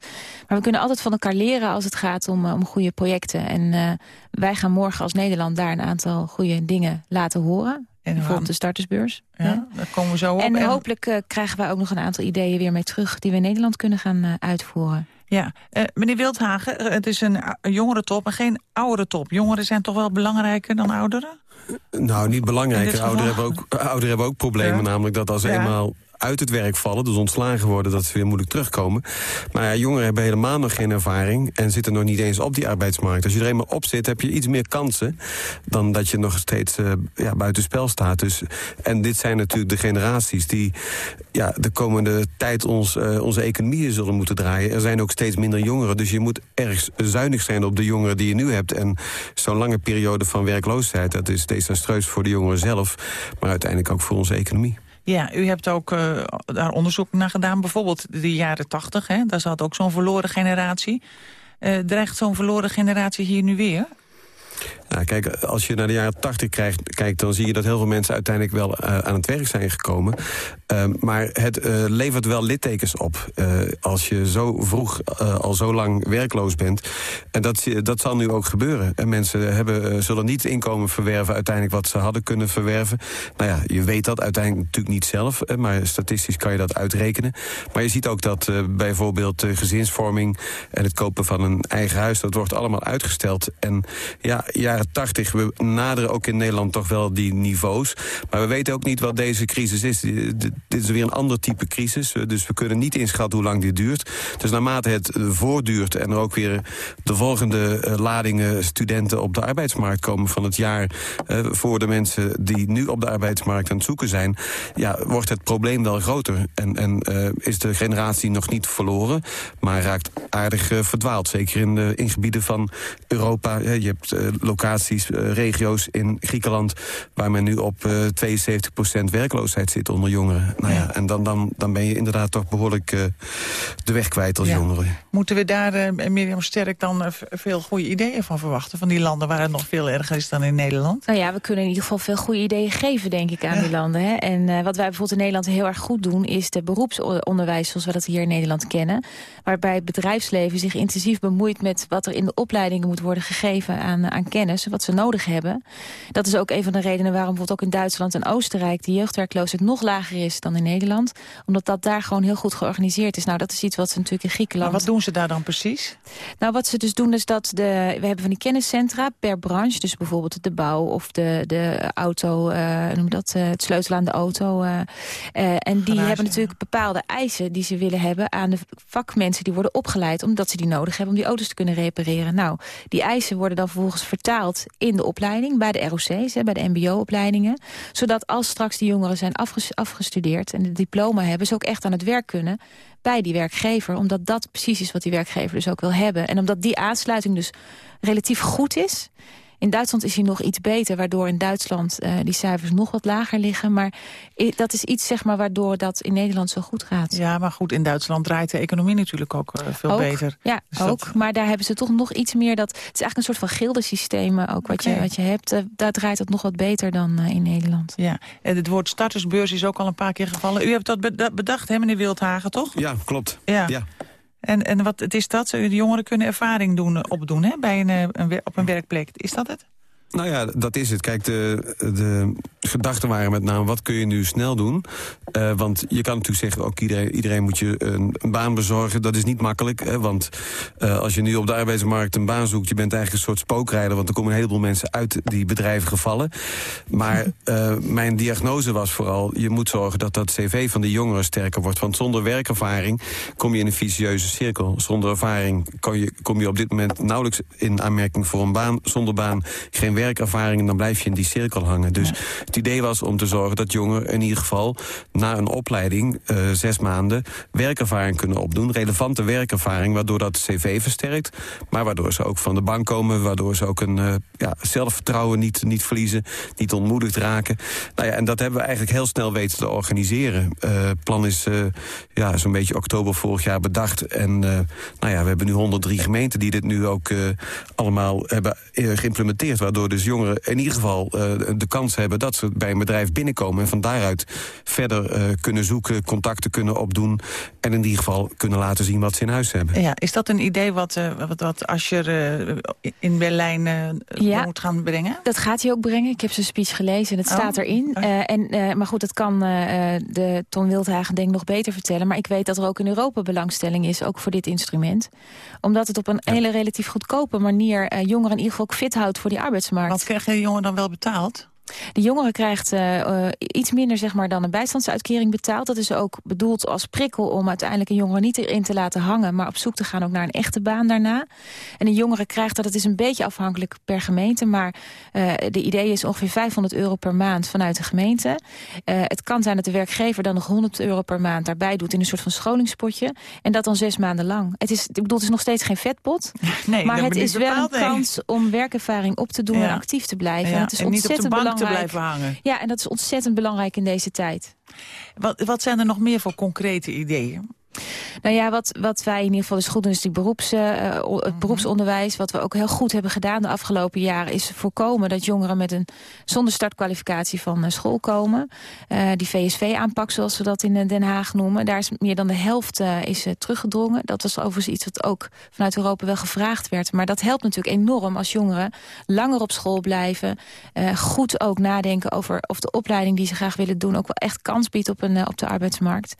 Maar we kunnen altijd van elkaar leren als het gaat om, om goede projecten. En wij gaan morgen als Nederland daar een aantal goede dingen laten horen. En bijvoorbeeld de startersbeurs. Ja, ja, daar komen we zo op. En, en... hopelijk uh, krijgen wij ook nog een aantal ideeën weer mee terug... die we in Nederland kunnen gaan uh, uitvoeren. Ja, uh, meneer Wildhagen, het is een, een jongerentop en geen ouderentop. Jongeren zijn toch wel belangrijker dan ouderen? Nou, niet belangrijker. Ouderen hebben, ook, ouderen hebben ook problemen. Ja. Namelijk dat als ja. eenmaal uit het werk vallen, dus ontslagen worden... dat ze weer moeilijk terugkomen. Maar ja, jongeren hebben helemaal nog geen ervaring... en zitten nog niet eens op die arbeidsmarkt. Als je er eenmaal op zit, heb je iets meer kansen... dan dat je nog steeds uh, ja, buitenspel staat. Dus, en dit zijn natuurlijk de generaties die ja, de komende tijd ons, uh, onze economieën zullen moeten draaien. Er zijn ook steeds minder jongeren, dus je moet erg zuinig zijn op de jongeren die je nu hebt. En zo'n lange periode van werkloosheid, dat is desastreus voor de jongeren zelf... maar uiteindelijk ook voor onze economie. Ja, u hebt ook uh, daar onderzoek naar gedaan. Bijvoorbeeld de jaren tachtig, daar zat ook zo'n verloren generatie. Uh, dreigt zo'n verloren generatie hier nu weer? Nou, kijk, als je naar de jaren 80 kijkt, dan zie je dat heel veel mensen uiteindelijk wel uh, aan het werk zijn gekomen. Uh, maar het uh, levert wel littekens op als je zo vroeg al zo lang werkloos bent. En dat, dat zal nu ook gebeuren. En mensen hebben, zullen niet inkomen verwerven uiteindelijk wat ze hadden kunnen verwerven. Nou ja, je weet dat uiteindelijk natuurlijk niet zelf, maar statistisch kan je dat uitrekenen. Maar je ziet ook dat bijvoorbeeld gezinsvorming en het kopen van een eigen huis, dat wordt allemaal uitgesteld. En ja, jaren 80, we naderen ook in Nederland toch wel die niveaus. Maar we weten ook niet wat deze crisis is. Dit is weer een ander type crisis, dus we kunnen niet inschatten hoe lang dit duurt. Dus naarmate het voortduurt en er ook weer de volgende ladingen studenten op de arbeidsmarkt komen van het jaar uh, voor de mensen die nu op de arbeidsmarkt aan het zoeken zijn, ja, wordt het probleem wel groter. En, en uh, is de generatie nog niet verloren, maar raakt aardig uh, verdwaald. Zeker in, de, in gebieden van Europa. je hebt locaties, uh, regio's in Griekenland... waar men nu op uh, 72% werkloosheid zit onder jongeren. Nou ja, en dan, dan, dan ben je inderdaad toch behoorlijk uh, de weg kwijt als ja. jongeren. Moeten we daar, Mirjam Sterk, dan veel goede ideeën van verwachten... van die landen waar het nog veel erger is dan in Nederland? Nou ja, we kunnen in ieder geval veel goede ideeën geven, denk ik, aan ja. die landen. Hè? En wat wij bijvoorbeeld in Nederland heel erg goed doen... is de beroepsonderwijs, zoals we dat hier in Nederland kennen. Waarbij het bedrijfsleven zich intensief bemoeit met wat er in de opleidingen moet worden gegeven aan, aan kennis, wat ze nodig hebben. Dat is ook een van de redenen waarom bijvoorbeeld ook in Duitsland en Oostenrijk de jeugdwerkloosheid nog lager is dan in Nederland. Omdat dat daar gewoon heel goed georganiseerd is. Nou, dat is iets wat ze natuurlijk in Griekenland... Maar wat doen ze daar dan precies? Nou, wat ze dus doen is dat de, we hebben van die kenniscentra per branche. Dus bijvoorbeeld de bouw of de, de auto, uh, noem dat, uh, het sleutelen aan de auto. Uh, en die hebben natuurlijk bepaalde eisen die ze willen hebben aan de vakmensen die worden opgeleid. Omdat ze die nodig hebben om die auto's te kunnen repareren. Nou, die eisen worden dan vervolgens vertaald in de opleiding, bij de ROC's, bij de mbo-opleidingen. Zodat als straks die jongeren zijn afgestudeerd en het diploma hebben... ze ook echt aan het werk kunnen bij die werkgever. Omdat dat precies is wat die werkgever dus ook wil hebben. En omdat die aansluiting dus relatief goed is... In Duitsland is hij nog iets beter, waardoor in Duitsland uh, die cijfers nog wat lager liggen. Maar dat is iets zeg maar, waardoor dat in Nederland zo goed gaat. Ja, maar goed, in Duitsland draait de economie natuurlijk ook uh, veel ook, beter. Ja, dus ook. Dat... Maar daar hebben ze toch nog iets meer. Dat, het is eigenlijk een soort van gildensysteem ook wat, okay. je, wat je hebt. Uh, daar draait het nog wat beter dan in Nederland. Ja, en het woord startersbeurs is ook al een paar keer gevallen. U hebt dat bedacht, hè, meneer Wildhagen, toch? Ja, klopt. Ja. ja. En, en wat het is dat? De jongeren kunnen ervaring doen, opdoen hè, bij een, een, op een werkplek. Is dat het? Nou ja, dat is het. Kijk, de, de gedachten waren met name, wat kun je nu snel doen? Uh, want je kan natuurlijk zeggen, ook iedereen, iedereen moet je een, een, baan bezorgen. Dat is niet makkelijk, hè, want uh, als je nu op de arbeidsmarkt een baan zoekt... je bent eigenlijk een soort spookrijder, want er komen een heleboel mensen uit die bedrijven gevallen. Maar uh, [laughs] mijn diagnose was vooral, je moet zorgen dat dat cv van die jongeren sterker wordt. Want zonder werkervaring kom je in een vicieuze cirkel. Zonder ervaring kom je, kom je op dit moment nauwelijks in aanmerking voor een baan. Zonder baan geen werkervaring en dan blijf je in die cirkel hangen. Dus het idee was om te zorgen dat jongeren in ieder geval... na een opleiding, uh, zes maanden, werkervaring kunnen opdoen. Relevante werkervaring, waardoor dat cv versterkt. Maar waardoor ze ook van de bank komen. Waardoor ze ook een uh, ja, zelfvertrouwen niet, niet verliezen. Niet ontmoedigd raken. Nou ja, en dat hebben we eigenlijk heel snel weten te organiseren. Het plan is ja, zo'n beetje oktober vorig jaar bedacht. En nou ja, we hebben nu 103 gemeenten die dit nu ook allemaal hebben geïmplementeerd. Waardoor dus jongeren in ieder geval de kans hebben dat ze bij een bedrijf binnenkomen... en van daaruit verder uh, kunnen zoeken, contacten kunnen opdoen... en in ieder geval kunnen laten zien wat ze in huis hebben. Ja, is dat een idee wat, uh, wat, wat Ascher uh, in Berlijn ja, moet gaan brengen? dat gaat hij ook brengen. Ik heb zijn speech gelezen en het oh. staat erin. Oh. en, maar goed, dat kan de Ton Wildhagen denk ik nog beter vertellen. Maar ik weet dat er ook in Europa belangstelling is, ook voor dit instrument. Omdat het op een ja. hele relatief goedkope manier... jongeren in ieder geval ook fit houdt voor die arbeidsmarkt. Wat krijgen de jongeren dan wel betaald? De jongere krijgt uh, uh, iets minder zeg maar, dan een bijstandsuitkering betaald. Dat is ook bedoeld als prikkel om uiteindelijk een jongere niet erin te laten hangen... maar op zoek te gaan ook naar een echte baan daarna. En een jongere krijgt dat, het is een beetje afhankelijk per gemeente... maar uh, de idee is ongeveer 500 euro per maand vanuit de gemeente. het kan zijn dat de werkgever dan nog 100 euro per maand daarbij doet... in een soort van scholingspotje. En dat dan zes maanden lang. Het is, ik bedoel, het is nog steeds geen vetpot. [laughs] Nee, maar het is wel een kans om werkervaring op te doen ja. en actief te blijven. Ja, en het is en ontzettend belangrijk te blijven hangen. Ja, en dat is ontzettend belangrijk in deze tijd. Wat, wat zijn er nog meer voor concrete ideeën? Nou ja, wat, wat wij in ieder geval is goed doen... is die beroeps, uh, het beroepsonderwijs. Wat we ook heel goed hebben gedaan de afgelopen jaren... is voorkomen dat jongeren met een zonder startkwalificatie van uh, school komen. Uh, die VSV-aanpak, zoals we dat in Den Haag noemen. Daar is meer dan de helft is teruggedrongen. Dat was overigens iets wat ook vanuit Europa wel gevraagd werd. Maar dat helpt natuurlijk enorm als jongeren langer op school blijven. goed ook nadenken over of de opleiding die ze graag willen doen... ook wel echt kans biedt op, een, op de arbeidsmarkt.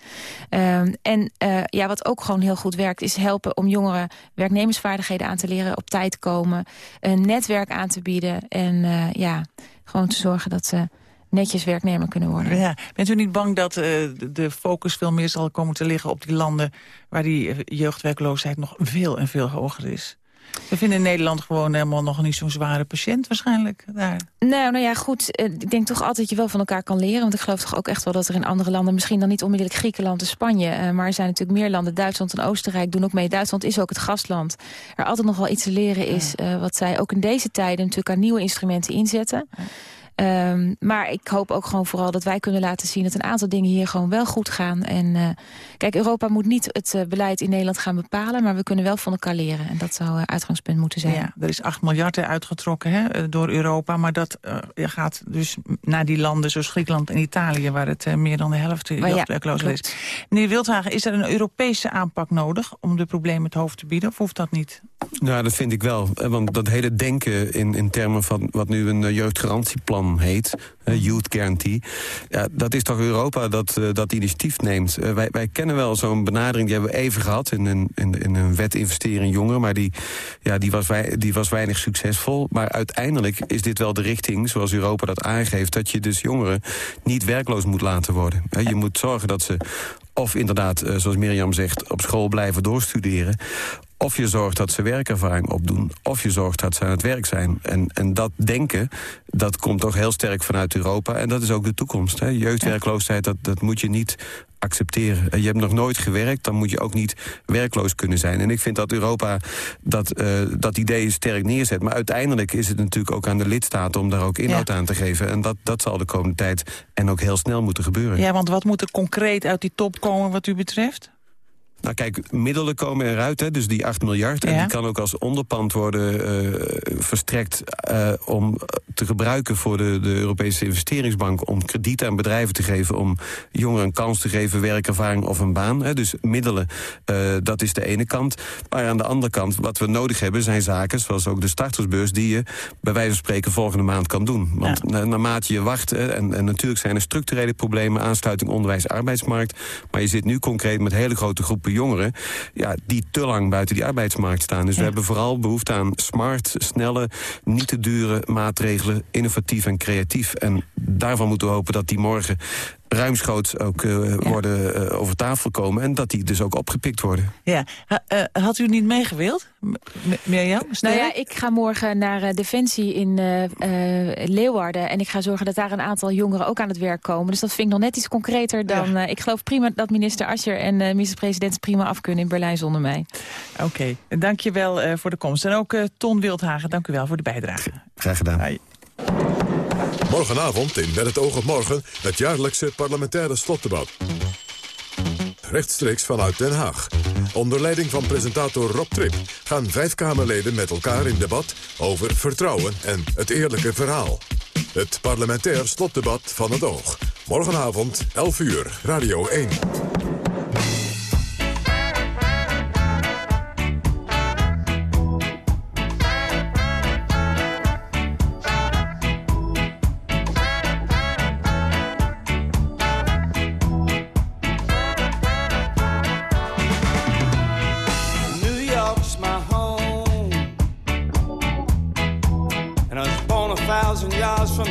Ehm, en uh, ja, wat ook gewoon heel goed werkt... is helpen om jongeren werknemersvaardigheden aan te leren... op tijd komen, een netwerk aan te bieden... en uh, ja, gewoon te zorgen dat ze netjes werknemer kunnen worden. Ja. Bent u niet bang dat uh, de focus veel meer zal komen te liggen op die landen... waar die jeugdwerkloosheid nog veel en veel hoger is? We vinden in Nederland gewoon helemaal nog niet zo'n zware patiënt waarschijnlijk daar. Nou, nou ja, goed. Eh, ik denk toch altijd dat je wel van elkaar kan leren. Want ik geloof toch ook echt wel dat er in andere landen... misschien dan niet onmiddellijk Griekenland en Spanje... Uh, maar er zijn natuurlijk meer landen. Duitsland en Oostenrijk doen ook mee. Duitsland is ook het gastland. Er altijd nog wel iets te leren is... Uh, wat zij ook in deze tijden natuurlijk aan nieuwe instrumenten inzetten... Ja. Um, maar ik hoop ook gewoon vooral dat wij kunnen laten zien... dat een aantal dingen hier gewoon wel goed gaan. En uh, kijk, Europa moet niet het uh, beleid in Nederland gaan bepalen... maar we kunnen wel van elkaar leren. En dat zou uh, uitgangspunt moeten zijn. Ja, er is 8 miljard uitgetrokken hè, door Europa... maar dat gaat dus naar die landen zoals Griekenland en Italië... waar het meer dan de helft jeugdwerkloos ja, is. Meneer Wildhagen, is er een Europese aanpak nodig... om de problemen het hoofd te bieden, of hoeft dat niet? Nou, dat vind ik wel. Want dat hele denken in, in termen van wat nu een jeugdgarantieplan heet... Youth Guarantee. Ja, dat is toch Europa dat uh, dat initiatief neemt. Uh, wij, wij kennen wel zo'n benadering, die hebben we even gehad... in een, in, in een wet investeren in jongeren, maar die, ja, die, was wij, die was weinig succesvol. Maar uiteindelijk is dit wel de richting, zoals Europa dat aangeeft... dat je dus jongeren niet werkloos moet laten worden. je moet zorgen dat ze of inderdaad, zoals Mirjam zegt, op school blijven doorstuderen... Of je zorgt dat ze werkervaring opdoen, of je zorgt dat ze aan het werk zijn. En, en dat denken, dat komt toch heel sterk vanuit Europa. En dat is ook de toekomst. Hè. Jeugdwerkloosheid, dat, dat moet je niet accepteren. Je hebt nog nooit gewerkt, dan moet je ook niet werkloos kunnen zijn. En ik vind dat Europa dat, uh, dat idee sterk neerzet. Maar uiteindelijk is het natuurlijk ook aan de lidstaten... om daar ook inhoud ja. aan te geven. En dat, dat zal de komende tijd en ook heel snel moeten gebeuren. Ja, want wat moet er concreet uit die top komen wat u betreft? Nou kijk, middelen komen eruit, hè, dus die 8 miljard. En die kan ook als onderpand worden eh, verstrekt... eh, om te gebruiken voor de, de Europese investeringsbank... om kredieten aan bedrijven te geven... om jongeren een kans te geven, werkervaring of een baan. Hè. Dus middelen, eh, dat is de ene kant. Maar aan de andere kant, wat we nodig hebben... zijn zaken, zoals ook de startersbeurs... die je bij wijze van spreken volgende maand kan doen. Want na- naarmate je wacht... hè, en, en natuurlijk zijn er structurele problemen... aansluiting onderwijs, arbeidsmarkt... maar je zit nu concreet met hele grote groepen jongeren... Ja, die te lang buiten die arbeidsmarkt staan. Dus we hebben vooral behoefte aan smart, snelle, niet te dure maatregelen... innovatief en creatief. En daarvan moeten we hopen dat die morgen ruimschoots ook eh, worden eh, over tafel komen... en dat die dus ook opgepikt worden. Ja. Ha- eh, had u niet meegewild, Mirjam? Nou ja, ik ga morgen naar eh, Defensie in eh, eh, Leeuwarden. En ik ga zorgen dat daar een aantal jongeren ook aan het werk komen. Dus dat vind ik nog net iets concreter dan... eh, ik geloof prima dat minister Ascher en eh minister-president prima af kunnen in Berlijn zonder mij. Oké, dank je wel eh, voor de komst. En ook eh, Ton Wildhagen, dank u wel voor de bijdrage. Graag gedaan. Morgenavond in Met het oog op morgen het jaarlijkse parlementaire slotdebat. Rechtstreeks vanuit Den Haag. Onder leiding van presentator Rob Trip gaan vijf Kamerleden met elkaar in debat over vertrouwen en het eerlijke verhaal. Het parlementair slotdebat van het oog. Morgenavond, 11 uur, Radio 1.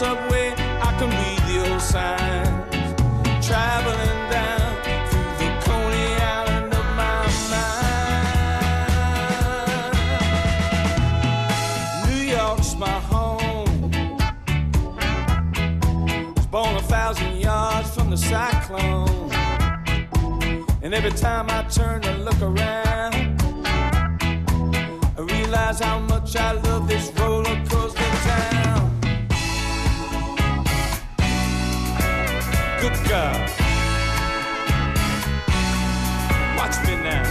subway, I can read the old signs. Traveling down through the Coney Island of my mind. New York's my home. Was born a thousand yards from the cyclone. And every time I turn to look around, I realize how much I love this roller Good Watch me now.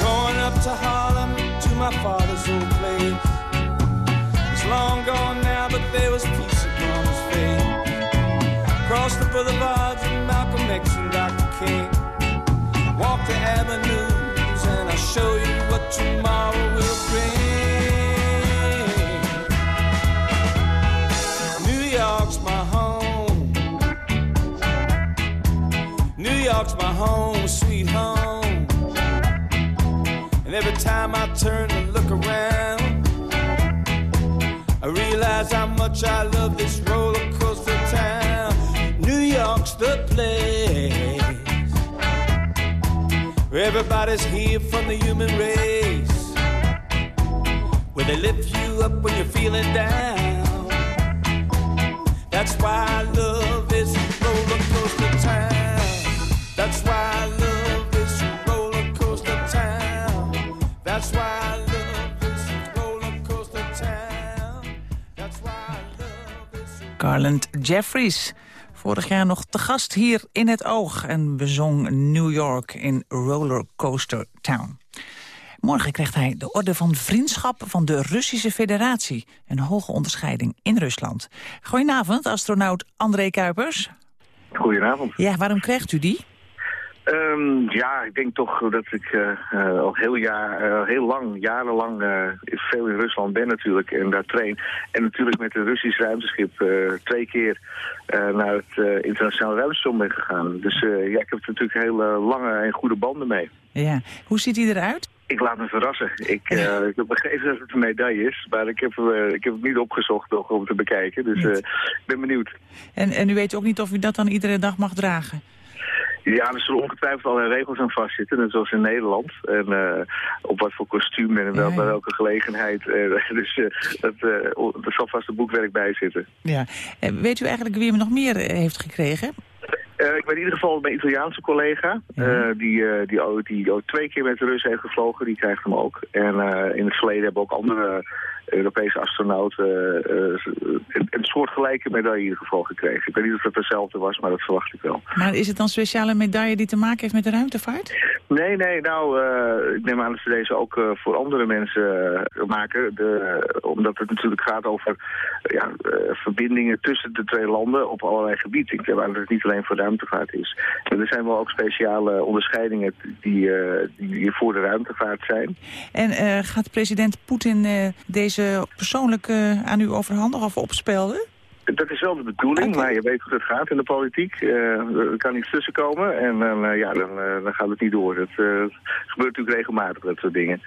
Going up to Harlem to my father's old place. It's long gone now, but there was peace upon his face. Cross the boulevards of Malcolm X and Dr. King. Walk the I'll show you what tomorrow will bring. New York's my home. New York's my home, sweet home. And every time I turn and look around, I realize how much I love this roller coaster town. New York's the place everybody's here from the human race, where they lift you up when you're feeling down. That's why love this roller coaster town. That's why love this roller coaster town. That's why love this roller coaster town. That's why love this. Garland Jeffries. Vorig jaar nog te gast hier in het oog en bezong New York in Rollercoaster Town. Morgen krijgt hij de orde van vriendschap van de Russische Federatie. Een hoge onderscheiding in Rusland. Goedenavond, astronaut André Kuipers. Goedenavond. Ja, waarom krijgt u die? Um, ja, ik denk toch dat ik uh, al heel, jaar, uh, heel lang, jarenlang uh, veel in Rusland ben natuurlijk en daar train. En natuurlijk met een Russisch ruimteschip twee keer naar het internationale ruimtestation ben gegaan. Dus ja, ik heb er natuurlijk hele lange en goede banden mee. Ja, hoe ziet hij eruit? Ik laat me verrassen. Ik, uh, ik heb begrepen dat het een medaille is, maar ik heb, uh, ik heb het niet opgezocht nog om te bekijken. Dus uh, ik ben benieuwd. En, en u weet ook niet of u dat dan iedere dag mag dragen? Ja, er zullen ongetwijfeld al regels aan vastzitten, net zoals in Nederland. En uh, op wat voor kostuum en wel, bij welke gelegenheid. Uh, [laughs] dus uh, dat, er zal vast een boekwerk bij zitten. Ja. weet u eigenlijk wie hem nog meer heeft gekregen? Uh, ik weet in ieder geval mijn Italiaanse collega, uh, die, uh, die, die, die twee keer met de Russen heeft gevlogen, die krijgt hem ook. En in het verleden hebben ook andere Europese astronauten een, een soortgelijke medaille in ieder geval gekregen. Ik weet niet of het hetzelfde was, maar dat verwacht ik wel. Maar is het dan speciale medaille die te maken heeft met de ruimtevaart? Nee, nee, nou, ik neem aan dat ze deze ook voor andere mensen maken. De, omdat het natuurlijk gaat over ja, verbindingen tussen de twee landen op allerlei gebieden. Ik neem aan dat het niet alleen voor ruimtevaart is. En er zijn wel ook speciale onderscheidingen die, die voor de ruimtevaart zijn. En gaat president Poetin deze persoonlijk aan u overhandigen of opspelden? Dat is wel de bedoeling, okay. maar je weet hoe het gaat in de politiek. er kan iets tussenkomen en ja, dan, dan gaat het niet door. Het gebeurt natuurlijk regelmatig, dat soort dingen.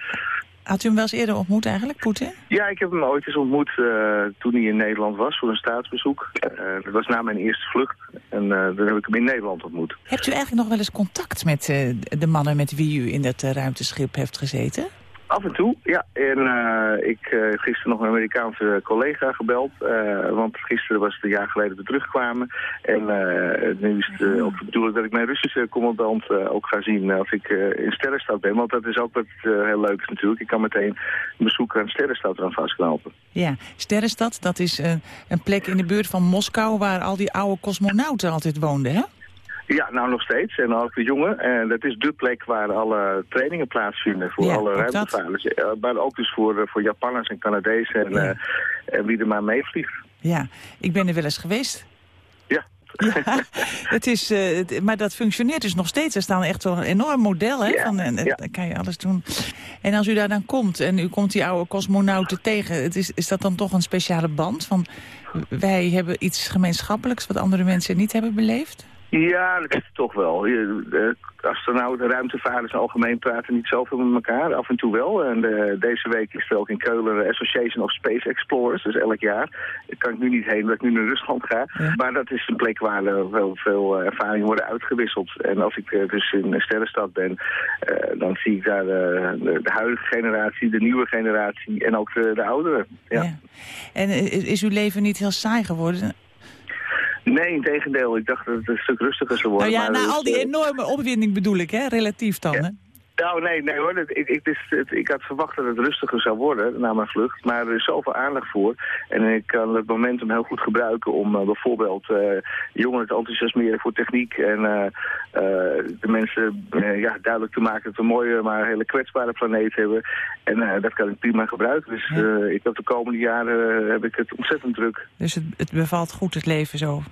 Had u hem wel eens eerder ontmoet eigenlijk, Poetin? Ja, ik heb hem ooit eens ontmoet uh, toen hij in Nederland was voor een staatsbezoek. Uh, dat was na mijn eerste vlucht en uh, dan heb ik hem in Nederland ontmoet. Hebt u eigenlijk nog wel eens contact met de mannen met wie u in dat ruimteschip heeft gezeten? Af en toe, ja. En uh, ik uh, gisteren nog een Amerikaanse collega gebeld. Uh, want gisteren was het een jaar geleden dat we terugkwamen. En nu is het ook de bedoeling dat ik mijn Russische commandant ook ga zien als ik in Sterrenstad ben. Want dat is ook wat heel leuk is natuurlijk. Ik kan meteen een bezoek aan Sterrenstad eraan vastknopen. Ja, Sterrenstad, dat is een plek in de buurt van Moskou waar al die oude cosmonauten altijd woonden, hè? Ja, nou nog steeds. En ook de jongen. En dat is de plek waar alle trainingen plaatsvinden voor ja, alle ruimtevaarders. Maar ook dus voor, voor Japanners en Canadezen en, ja. uh, en wie er maar meevliegt. Ja, ik ben er wel eens geweest. Ja. ja [laughs] het is, uh, het, maar dat functioneert dus nog steeds. Er staan echt zo'n enorm model, hè? Ja, van, en, ja. Kan je alles doen. En als u daar dan komt en u komt die oude cosmonauten tegen... Het is, is dat dan toch een speciale band? Van, wij hebben iets gemeenschappelijks wat andere mensen niet hebben beleefd? Ja, dat is het toch wel. De astronauten, ruimtevaarders in algemeen praten niet zoveel met elkaar. Af en toe wel. En de, deze week is er ook in Keulen de Association of Space Explorers. Dus elk jaar. Daar kan ik nu niet heen, omdat ik nu naar Rusland ga. Ja. Maar dat is een plek waar er wel veel ervaringen worden uitgewisseld. En als ik dus in Sterrenstad ben, uh, dan zie ik daar de, de, de, huidige generatie, de nieuwe generatie en ook de, de ouderen. Ja. ja. En is uw leven niet heel saai geworden? Nee, in tegendeel. Ik dacht dat het een stuk rustiger zou worden. Nou ja, maar na al die enorme opwinding bedoel ik, hè? Relatief dan, ja. hè? Nou, nee, nee hoor. Ik, ik, dus, het, ik had verwacht dat het rustiger zou worden na mijn vlucht. Maar er is zoveel aandacht voor. En ik kan het momentum heel goed gebruiken om uh, bijvoorbeeld uh, jongeren te enthousiasmeren voor techniek. En uh, de mensen ja, duidelijk te maken dat we een mooie, maar hele kwetsbare planeet hebben. En dat kan ik prima gebruiken. Dus ja. ik heb de komende jaren heb ik het ontzettend druk. Dus het, het bevalt goed, het leven zo?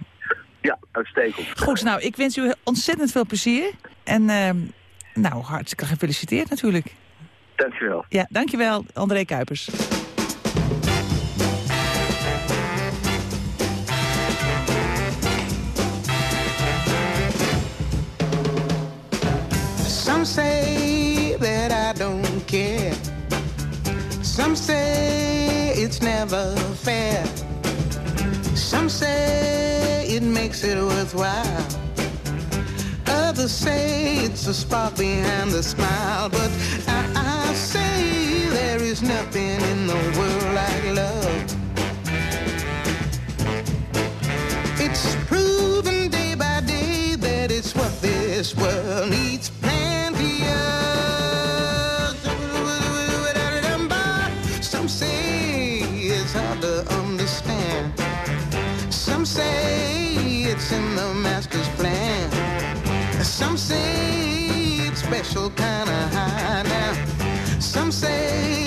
Ja, uitstekend. Goed, nou, ik wens u ontzettend veel plezier. En ehm, nou, hartstikke gefeliciteerd natuurlijk. Dankjewel. Ja, dankjewel, André Kuipers. Some say that I don't care. Some say it's never fair. Some say it makes it worthwhile. Others say it's a spark behind the smile, but I, I say there is nothing in the world like love. It's proven day by day that it's what this world needs plenty of. Some say it's hard to understand. Some say it's in the master's plan. Some say it's special kind of high now. Some say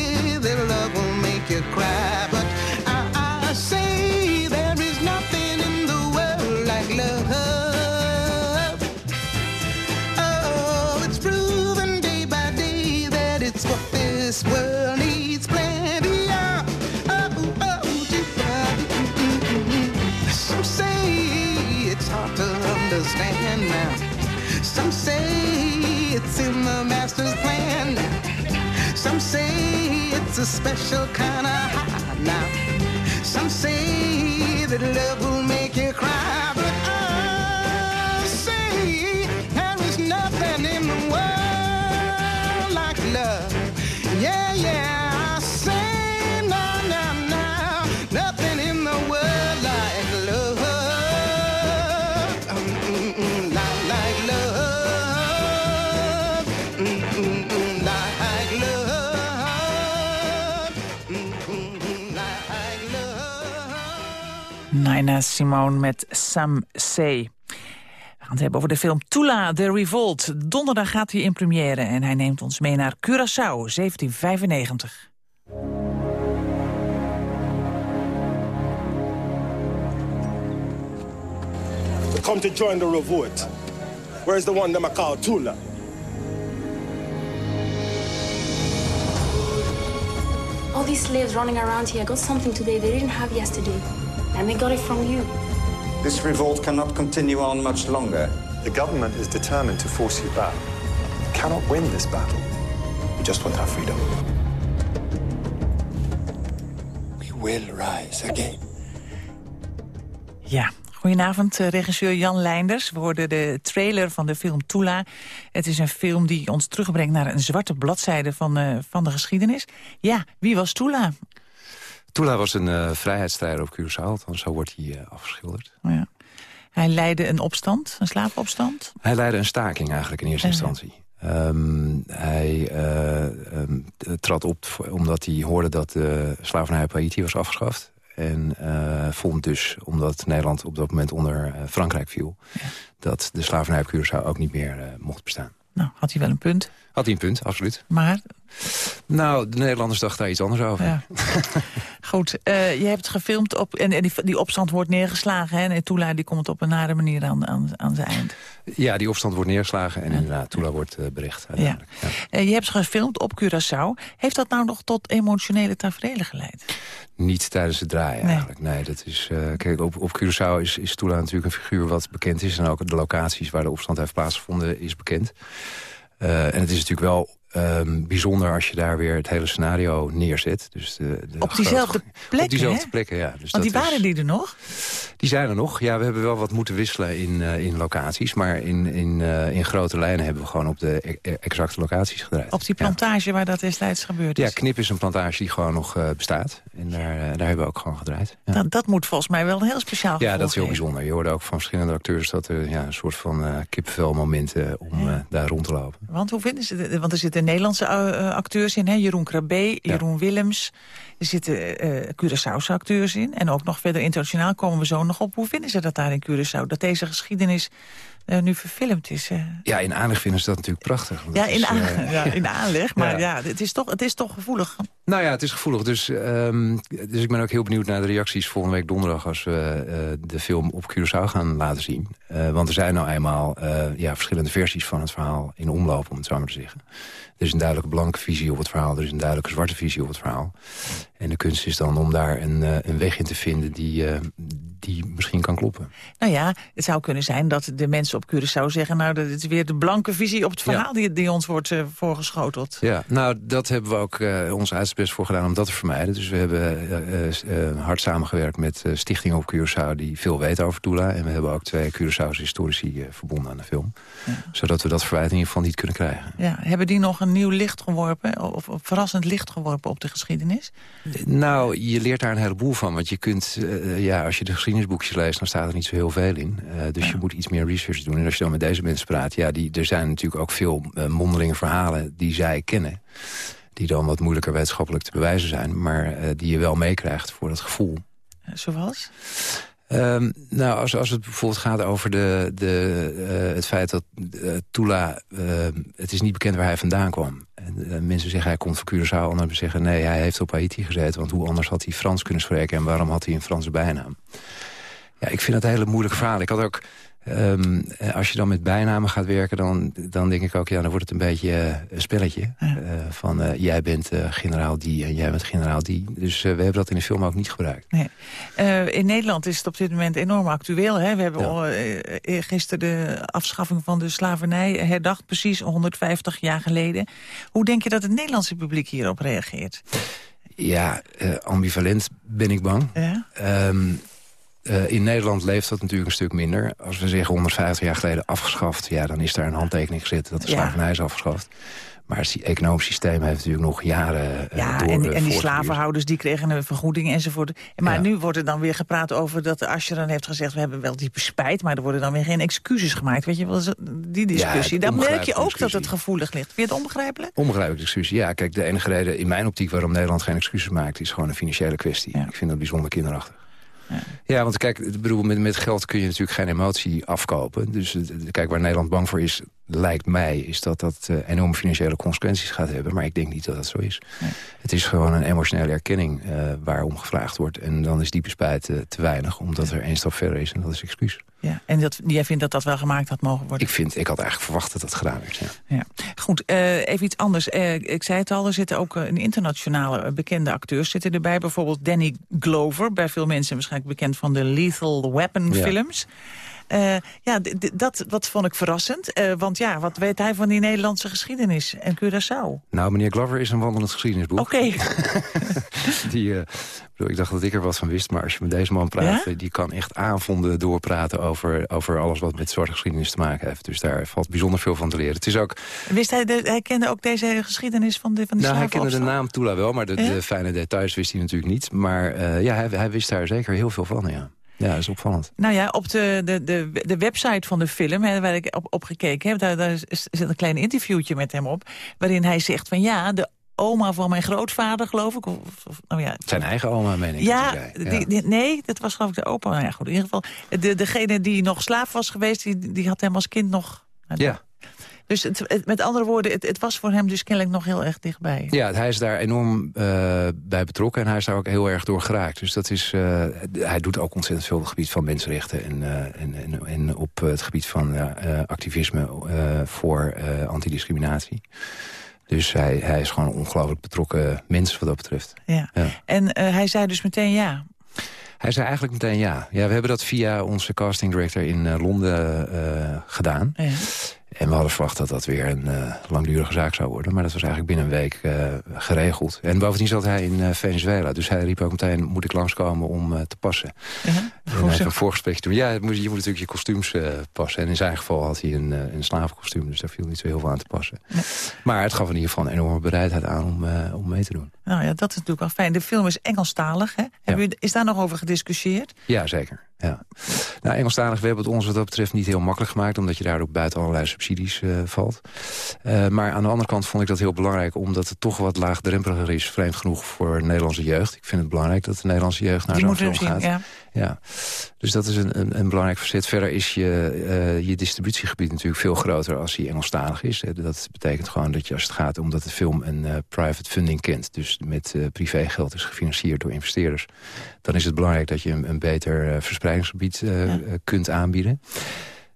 special kind of high. Now, some say that love Nina Simone met Sam C. We gaan het hebben over de film Tula, The Revolt. Donderdag gaat hij in première en hij neemt ons mee naar Curaçao, 1795. come to join the revolt. Where's the one them I call Tula? All these slaves running around here got something today they didn't have yesterday. And they got it from you. This revolt cannot continue on much longer. The government is determined to force you back. You cannot win this battle. We just want our freedom. We will rise again. Ja, goedenavond, eh, regisseur Jan Leinders. We hoorden de trailer van de film Tula. Het is een film die ons terugbrengt naar een zwarte bladzijde van, eh, van de geschiedenis. Ja, wie was Tula? Tula was een eh, vrijheidsstrijder op Curaçao, althans zo wordt hij eh, afgeschilderd. Oh ja. Hij leidde een opstand, een slavenopstand. Hij leidde een staking eigenlijk in eerste Ja. instantie. Ehm, hij eh, ehm, trad op omdat hij hoorde dat de slavernij op Haiti was afgeschaft. En eh, vond dus, omdat Nederland op dat moment onder eh, Frankrijk viel... dat de slavernij op Curaçao ook niet meer eh, mocht bestaan. Nou, had hij wel een punt. Had hij een punt, absoluut. Maar, Nou, de Nederlanders dachten daar iets anders over. Ja. [laughs] goed, eh, je hebt gefilmd op, en, en die, die opstand wordt neergeslagen. Hè, en Tula die komt op een nare manier aan, aan, aan zijn eind. Ja, die opstand wordt neergeslagen en inderdaad, Tula wordt eh, bericht. Ja. Eh, je hebt gefilmd op Curaçao. Heeft dat nou nog tot emotionele tafereelen geleid? Niet tijdens het draaien eigenlijk. Nee, dat is, kijk, op, op Curaçao is, is Tula natuurlijk een figuur wat bekend is. En ook de locaties waar de opstand heeft plaatsgevonden is bekend. Eh, en het is natuurlijk wel ehm, bijzonder als je daar weer het hele scenario neerzet. Dus de, de Op diezelfde plekken, Op diezelfde hè? plekken, ja. Dus Want die is- waren die er nog? die zijn er nog. Ja, we hebben wel wat moeten wisselen in, eh, in locaties. Maar in, in, eh, in grote lijnen hebben we gewoon op de e- e- exacte locaties gedraaid. Op die plantage waar dat destijds gebeurd is? Ja, Knip is een plantage die gewoon nog eh, bestaat. En daar, daar hebben we ook gewoon gedraaid. Ja. Dat, dat moet volgens mij wel een heel speciaal Ja, dat is heel bijzonder. Je hoorde ook van verschillende acteurs dat er ja, een soort van eh kipvel momenten om daar rond te lopen. Want hoe vinden ze het? Want er zitten Nederlandse eh, acteurs in, hè? Jeroen Krabbe, Jeroen Willems. Er zitten eh Curaçaose acteurs in. En ook nog verder internationaal komen we zo nog op. Hoe vinden ze dat daar in Curaçao? Dat deze geschiedenis eh, nu verfilmd is? eh? Ja, in aanleg vinden ze dat natuurlijk prachtig. ja, in, is, eh, ja, in [laughs] aanleg. Maar ja. ja, het, is toch, het is toch gevoelig. Nou ja, het is gevoelig. Dus, ehm, dus ik ben ook heel benieuwd naar de reacties volgende week donderdag... als we eh, de film op Curaçao gaan laten zien. Eh, want er zijn nou eenmaal eh, ja, verschillende versies van het verhaal in omloop, om het zo maar te zeggen. Er is een duidelijke blanke visie op het verhaal. Er is een duidelijke zwarte visie op het verhaal. En de kunst is dan om daar een, een weg in te vinden die, die misschien kan kloppen. Nou ja, het zou kunnen zijn dat de mensen op Curaçao zeggen... nou, dat is weer de blanke visie op het Ja. verhaal die, die ons wordt voorgeschoteld. Ja, nou, dat hebben we ook ons uiterste best voor gedaan om dat te vermijden. Dus we hebben eh, eh, eh, hard samengewerkt met stichtingen op Curaçao... die veel weten over Tula. En we hebben ook twee Curaçaose historici verbonden aan de film. Zodat we dat verwijt in ieder geval niet kunnen krijgen. Ja, hebben die nog een nieuw licht geworpen, of, of verrassend licht geworpen op de geschiedenis? Nou, je leert daar een heleboel van. Want je kunt, ja, als je de geschiedenisboekjes leest... dan staat er niet zo heel veel in. Dus je moet iets meer research doen. En als je dan met deze mensen praat... ja, die, er zijn natuurlijk ook veel mondelinge verhalen die zij kennen. Die dan wat moeilijker wetenschappelijk te bewijzen zijn. Maar eh, die je wel meekrijgt voor het gevoel. Eh, Zoals? Ehm, nou, als, als het bijvoorbeeld gaat over de, de, eh, het feit dat Tula... het is niet bekend waar hij vandaan kwam. En, mensen zeggen hij komt van Curaçao. Anderen zeggen nee, hij heeft op Haiti gezeten. Want hoe anders had hij Frans kunnen spreken... en waarom had hij een Franse bijnaam? Ja, ik vind dat een hele moeilijke verhaal. Ik had ook Ehm, eh, als je dan met bijnamen gaat werken, dan, dan denk ik ook... ja, dan wordt het een beetje eh, een spelletje. Eh, van eh, jij bent generaal die en jij bent generaal die. Dus we hebben dat in de film ook niet gebruikt. Nee. In Nederland is het op dit moment enorm actueel. Hè? We hebben al, gisteren de afschaffing van de slavernij herdacht, precies 150 jaar geleden. Hoe denk je dat het Nederlandse publiek hierop reageert? Ja, ambivalent ben ik bang. Ja? Ehm, eh, in Nederland leeft dat natuurlijk een stuk minder. Als we zeggen 150 jaar geleden afgeschaft... ja, dan is daar een handtekening gezet dat de slavernij is afgeschaft. Maar het economisch systeem heeft natuurlijk nog jaren eh, Ja, door, en, en die slavenhouders die kregen een vergoeding enzovoort. Maar Ja. nu wordt er dan weer gepraat over dat Asscher dan heeft gezegd... we hebben wel diepe spijt, maar er worden dan weer geen excuses gemaakt. Weet je wel, die discussie. Ja, dan merk je ook dat het gevoelig ligt. Vind je het onbegrijpelijk? Onbegrijpelijke discussie. Ja, kijk, de enige reden in mijn optiek waarom Nederland geen excuses maakt... is gewoon een financiële kwestie. Ik vind dat bijzonder kinderachtig. Ja, want kijk, bedoel, met, met geld kun je natuurlijk geen emotie afkopen. Dus kijk, waar Nederland bang voor is, lijkt mij... is dat dat eh, enorme financiële consequenties gaat hebben. Maar ik denk niet dat dat zo is. Het is gewoon een emotionele erkenning eh, waarom gevraagd wordt. En dan is diepe spijt eh, te weinig, omdat er één stap verder is. En dat is excuus. Ja, en dat, jij vindt dat dat wel gemaakt had mogen worden? Ik, vind, ik had eigenlijk verwacht dat dat gedaan werd, ja. Ja. Goed, even iets anders. Ik zei het al, er zitten ook een internationale bekende acteurs zitten erbij. Bijvoorbeeld Danny Glover, bij veel mensen waarschijnlijk bekend van de Lethal Weapon Ja. films. Eh, ja, dat wat vond ik verrassend. Eh, want ja, wat weet hij van die Nederlandse geschiedenis en Curaçao? Nou, meneer Glover is een wandelend geschiedenisboek. Oké. [laughs] Die, eh, ik dacht dat ik er wat van wist, maar als je met deze man praat... Ja? die kan echt avonden doorpraten over, over alles wat met zwarte geschiedenis te maken heeft. Dus daar valt bijzonder veel van te leren. Het is ook, Wist hij, de, hij kende ook deze geschiedenis van de, van de nou, hij kende de naam Tula wel, maar de, Ja? de fijne details wist hij natuurlijk niet. Maar ja, hij, hij wist daar zeker heel veel van, ja. Ja, dat is opvallend. Nou ja, op de, de, de, de website van de film, hè, waar ik op, op gekeken heb... daar, daar is- zit een klein interviewtje met hem op... waarin hij zegt van ja, de oma van mijn grootvader, geloof ik... Of, of- nou ja, Zijn eigen oma, meen ik. ja, die- nee, dat was geloof ik de opa. Nou ja, goed, in ieder geval, de, degene die nog slaaf was geweest... die, die had hem als kind nog... Ja. Dus het, het- met andere woorden, het, het was voor hem dus kennelijk nog heel erg dichtbij. Ja, hij is daar enorm eh, bij betrokken en hij is daar ook heel erg door geraakt. Dus dat is, eh, hij doet ook ontzettend veel op het gebied van mensenrechten... en, eh, en, en, en op het gebied van activisme voor antidiscriminatie. Dus hij, hij is gewoon een ongelooflijk betrokken mens wat dat betreft. Ja. Ja. En hij zei dus meteen ja. Hij zei eigenlijk meteen ja. ja. We hebben dat via onze casting director in Londen gedaan. Ja. En we hadden verwacht dat dat weer een eh, langdurige zaak zou worden. Maar dat was eigenlijk binnen een week eh, geregeld. En bovendien zat hij in eh, Venezuela. Dus hij riep ook meteen, moet ik langskomen om te passen. En hij een voorgesprekje toen. Ja, het moet- je moet natuurlijk je kostuums passen. En in zijn geval had hij een, een slavenkostuum. Dus daar viel niet zo heel veel aan te passen. Maar het gaf in ieder geval een enorme bereidheid aan om, om mee te doen. Nou ja, dat is natuurlijk wel fijn. De film is Engelstalig, hè? Hebben u, is daar nog over gediscussieerd? Ja, zeker. Ja. Nou, Engelstalig, we hebben het ons wat dat betreft niet heel makkelijk gemaakt... omdat je daar ook buiten allerlei subsidies eh, valt. Eh, maar aan de andere kant vond ik dat heel belangrijk... omdat het toch wat laagdrempeliger is, vreemd genoeg, voor Nederlandse jeugd. Ik vind het belangrijk dat de Nederlandse jeugd naar zo'n film zien, gaat. ja. Ja, dus dat is een, een, een belangrijk facet. Verder is je, eh, je distributiegebied natuurlijk veel groter als hij Engelstalig is. Dat betekent gewoon dat je als het gaat om dat de film een eh, private funding kent... dus met eh, privégeld is gefinancierd door investeerders... dan is het belangrijk dat je een, een beter verspreidingsgebied kunt aanbieden.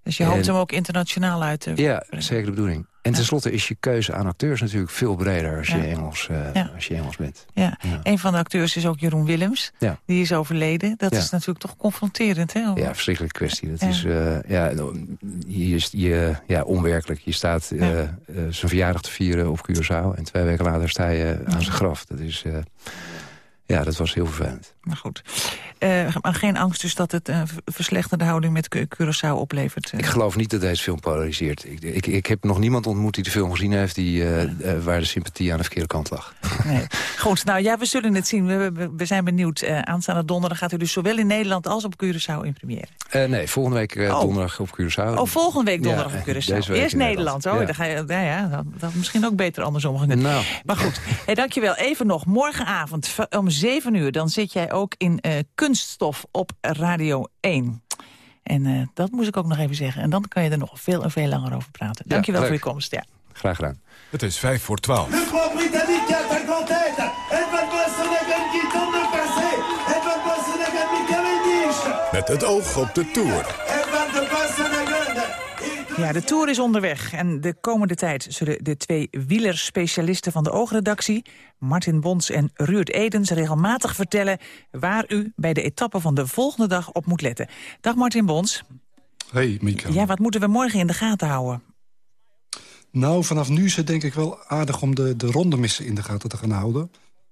Dus je hoopt En- hem ook internationaal uit te... Ja, zeker de bedoeling. En tenslotte is je keuze aan acteurs natuurlijk veel breder als, Ja. je, Engels, eh, Ja. als je Engels bent. Ja. een van de acteurs is ook Jeroen Willems. Die is overleden. Dat is natuurlijk toch confronterend, hè? Ja, verschrikkelijke kwestie. Dat Ja. is eh, ja, je, is- je, ja, onwerkelijk. Je staat eh, zijn verjaardag te vieren op Curaçao... en twee weken later sta je aan zijn graf. Dat is... ja, dat was heel vervelend. Maar goed. Maar geen angst dus dat het een verslechterde houding met Cu- Curaçao oplevert. eh. Ik geloof niet dat deze film polariseert. Ik, ik, ik heb nog niemand ontmoet die de film gezien heeft... Die, eh, waar de sympathie aan de verkeerde kant lag. [laughs] Nee. Goed, nou ja, we zullen het zien. We, we, we zijn benieuwd. Aanstaande donderdag gaat u dus zowel in Nederland als op Curaçao in première. Nee, volgende week Oh. donderdag op Curaçao. Oh, volgende week donderdag Ja, op Curaçao. Eerst Nederland. Oh, Ja. dan ga je, ja, ja, dat, dat misschien ook beter andersom gekund. Nou. Maar goed, hey, dankjewel. Even nog, morgenavond om 7 uur... dan zit jij ook in eh, Kunststof op Radio 1. En eh, dat moest ik ook nog even zeggen. En dan kan je er nog veel en veel langer over praten. Dankjewel leuk. voor je komst. Ja. Graag gedaan. Het is vijf voor twaalf. Le grand Britannique attaque en tête. Edward Boassonegan qui tente de passer. Edward Boassonegan met Cavendish. Met het oog op de Tour. Ja, de Tour is onderweg en de komende tijd zullen de twee wielerspecialisten van de oogredactie, Martin Bons en Ruud Edens, regelmatig vertellen waar u bij de etappe van de volgende dag op moet letten. Dag Martin Bons. Hey Mika. Ja, wat moeten we morgen in de gaten houden? Nou, vanaf nu is het denk ik wel aardig om de, de rondemissen in de gaten te gaan houden.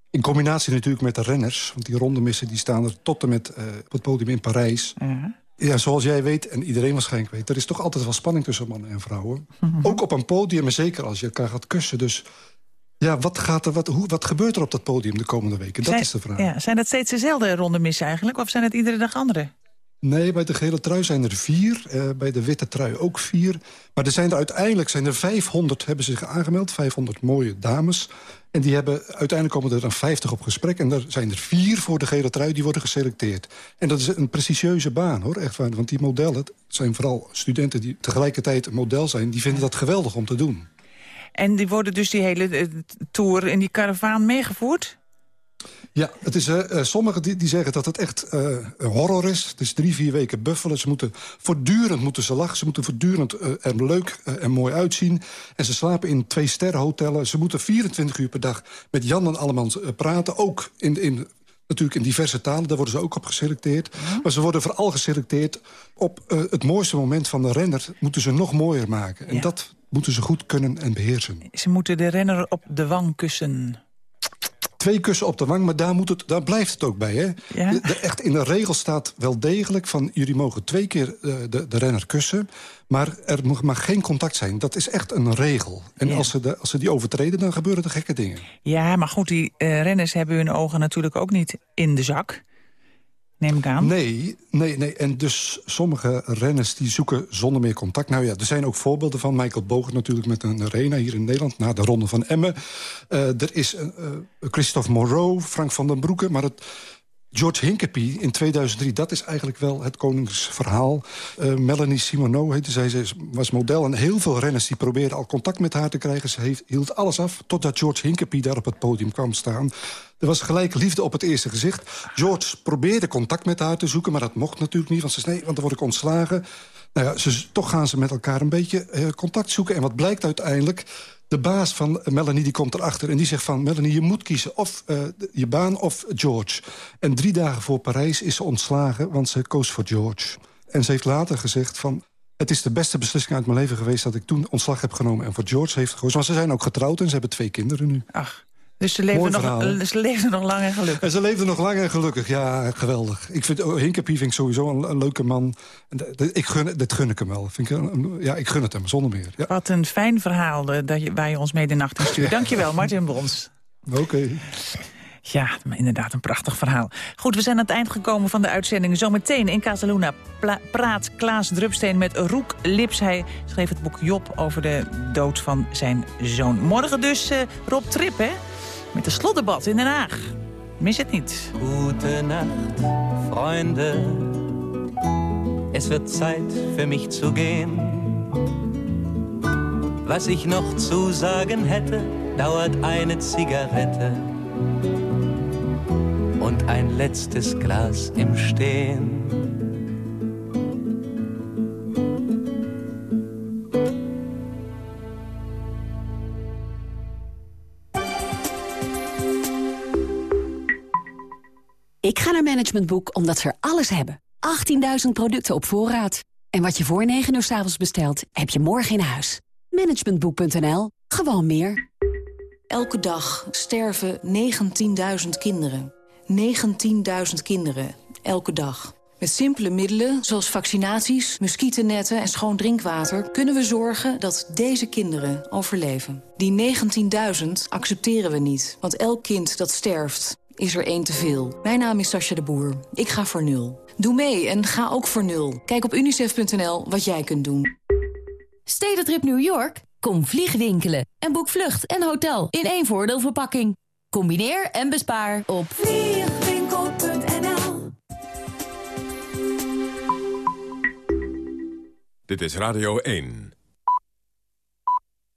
In combinatie natuurlijk met de renners. Want die rondemissen die staan er tot en met uh, op het podium in Parijs. Ja. Ja, zoals jij weet en iedereen waarschijnlijk weet... er is toch altijd wel spanning tussen mannen en vrouwen. Ook op een podium, en zeker als je elkaar gaat kussen. Dus ja, wat, gaat er, wat, hoe, wat gebeurt er op dat podium de komende weken? Dat zijn, is de vraag. Ja, zijn dat steeds dezelfde rondemissen eigenlijk? Of zijn het iedere dag andere? Nee, bij de gele trui zijn er vier. Uh, bij de witte trui ook vier. Maar er zijn er uiteindelijk zijn er 500 hebben zich aangemeld. 500 mooie dames. En die hebben, uiteindelijk komen er dan 50 op gesprek. En er zijn er vier voor de gele trui die worden geselecteerd. En dat is een prestigieuze baan, hoor. Echt waar. Want die modellen zijn vooral studenten die tegelijkertijd een model zijn. Die vinden dat geweldig om te doen. En die worden dus die hele uh, tour in die karavaan meegevoerd? Ja, het is, uh, sommigen die, die zeggen dat het echt uh, horror is. Het is drie, vier weken buffelen. Ze moeten voortdurend moeten ze lachen. Ze moeten voortdurend uh, er leuk en mooi uitzien. En ze slapen in twee sterrenhotellen. Ze moeten 24 uur per dag met Jan en Allemans praten. Ook in, in, natuurlijk in diverse talen. Daar worden ze ook op geselecteerd. Ja. Maar ze worden vooral geselecteerd op het mooiste moment van de renner. Moeten ze nog mooier maken. En dat moeten ze goed kunnen en beheersen. Ze moeten de renner op de wang kussen twee kussen op de wang, maar daar, moet het, daar blijft het ook bij. Hè? Ja? De, de, echt in de regel staat wel degelijk van... jullie mogen twee keer uh, de, de renner kussen, maar er mag geen contact zijn. Dat is echt een regel. En Ja. als, ze de, als ze die overtreden, dan gebeuren er gekke dingen. Ja, maar goed, die uh, renners hebben hun ogen natuurlijk ook niet in de zak. Neem ik aan. Nee, nee, nee. En dus sommige renners die zoeken zonder meer contact. Nou ja, er zijn ook voorbeelden van. Michael Bogen natuurlijk met een arena hier in Nederland... na de Ronde van Emmen. Uh, er is uh, Christophe Moreau, Frank van den Broeke... maar het, George Hinkepie in 2003, dat is eigenlijk wel het koningsverhaal. Uh, Melanie Simoneau heette zij, ze was model. En heel veel renners die probeerden al contact met haar te krijgen. Ze heeft, hield alles af totdat George Hinkepie daar op het podium kwam staan. Er was gelijk liefde op het eerste gezicht. George probeerde contact met haar te zoeken, maar dat mocht natuurlijk niet. Want ze zei, nee, want dan word ik ontslagen. Nou ja, ze, toch gaan ze met elkaar een beetje uh, contact zoeken. En wat blijkt uiteindelijk... De baas van Melanie die komt erachter en die zegt van... Melanie, je moet kiezen of uh, je baan of George. En drie dagen voor Parijs is ze ontslagen, want ze koos voor George. En ze heeft later gezegd van... Het is de beste beslissing uit mijn leven geweest dat ik toen ontslag heb genomen... en voor George heeft gekozen. Maar ze zijn ook getrouwd en ze hebben twee kinderen nu. Ach, dus ze leven, nog, ze leven nog lang en gelukkig. En ze leven nog lang en gelukkig, ja, geweldig. Ik vind, oh, ik sowieso een, een leuke man. Ik gun, dat gun ik hem wel. Vind ik, een, ja, ik gun het hem, zonder meer. Ja. Wat een fijn verhaal de, dat je, waar je ons mee de nacht in stuurt. Dankjewel, Martin Brons. Oké. Okay. Ja, inderdaad, een prachtig verhaal. Goed, we zijn aan het eind gekomen van de uitzending. Zometeen in Casaluna praat Klaas Drupsteen met Roek Lips. Hij schreef het boek Job over de dood van zijn zoon. Morgen dus uh, Rob Trip, hè? Met de slotdebat in Den Haag. Mis het niet. Gute Nacht, Freunde. Es wird Zeit für mich zu gehen. Was ich noch zu sagen hätte, dauert eine Zigarette und ein letztes Glas im Stehen. Ik ga naar Management Boek omdat ze er alles hebben. 18.000 producten op voorraad. En wat je voor 9 uur s avonds bestelt, heb je morgen in huis. Managementboek.nl. Gewoon meer. Elke dag sterven 19.000 kinderen. 19.000 kinderen. Elke dag. Met simpele middelen, zoals vaccinaties, muggennetten en schoon drinkwater... kunnen we zorgen dat deze kinderen overleven. Die 19.000 accepteren we niet, want elk kind dat sterft is er één te veel. Mijn naam is Sascha de Boer. Ik ga voor nul. Doe mee en ga ook voor nul. Kijk op unicef.nl wat jij kunt doen. Stedentrip New York? Kom vliegwinkelen en boek vlucht en hotel in één voordeelverpakking. Combineer en bespaar op vliegwinkel.nl Dit is Radio 1.